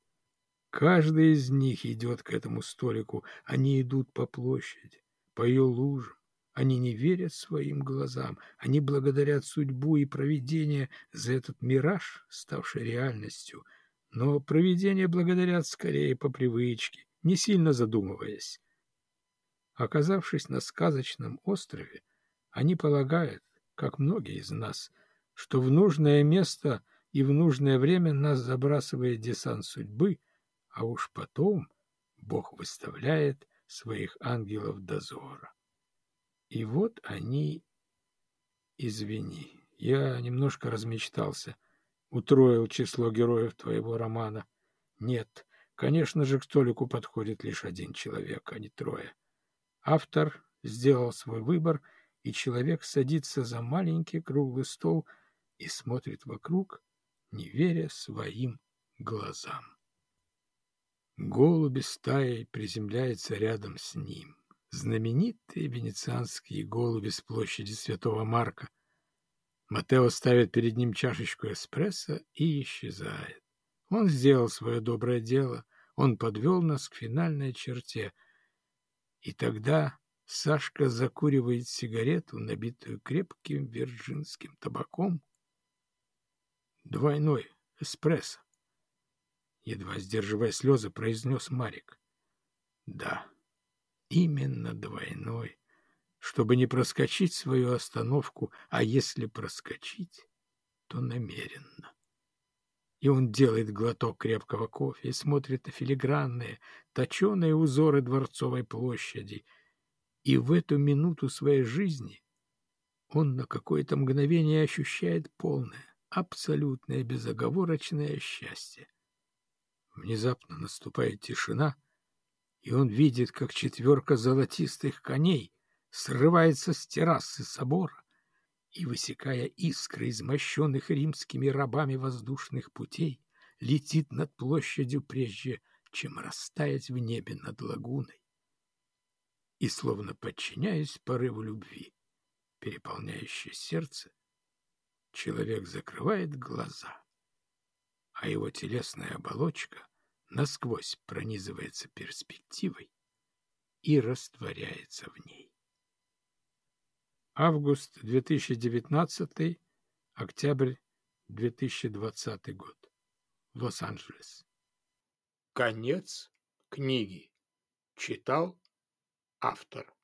Каждый из них идет к этому столику, они идут по площади, по ее лужам. Они не верят своим глазам, они благодарят судьбу и провидение за этот мираж, ставший реальностью. Но провидение благодарят скорее по привычке, не сильно задумываясь. Оказавшись на сказочном острове, они полагают, как многие из нас – что в нужное место и в нужное время нас забрасывает десант судьбы, а уж потом Бог выставляет своих ангелов дозора. И вот они... Извини, я немножко размечтался, утроил число героев твоего романа. Нет, конечно же, к столику подходит лишь один человек, а не трое. Автор сделал свой выбор, и человек садится за маленький круглый стол — и смотрит вокруг, не веря своим глазам. Голуби стаей приземляются рядом с ним. Знаменитые венецианские голуби с площади Святого Марка. Матео ставит перед ним чашечку эспрессо и исчезает. Он сделал свое доброе дело, он подвел нас к финальной черте. И тогда Сашка закуривает сигарету, набитую крепким вирджинским табаком, Двойной эспрессо. Едва сдерживая слезы, произнес Марик. Да, именно двойной, чтобы не проскочить свою остановку, а если проскочить, то намеренно. И он делает глоток крепкого кофе и смотрит на филигранные, точеные узоры Дворцовой площади. И в эту минуту своей жизни он на какое-то мгновение ощущает полное, абсолютное безоговорочное счастье. Внезапно наступает тишина, и он видит, как четверка золотистых коней срывается с террасы собора и, высекая искры измощенных римскими рабами воздушных путей, летит над площадью прежде, чем растаять в небе над лагуной. И, словно подчиняясь порыву любви, переполняющее сердце, человек закрывает глаза, а его телесная оболочка насквозь пронизывается перспективой и растворяется в ней. Август 2019, октябрь 2020 год. Лос-Анджелес. Конец книги. Читал автор.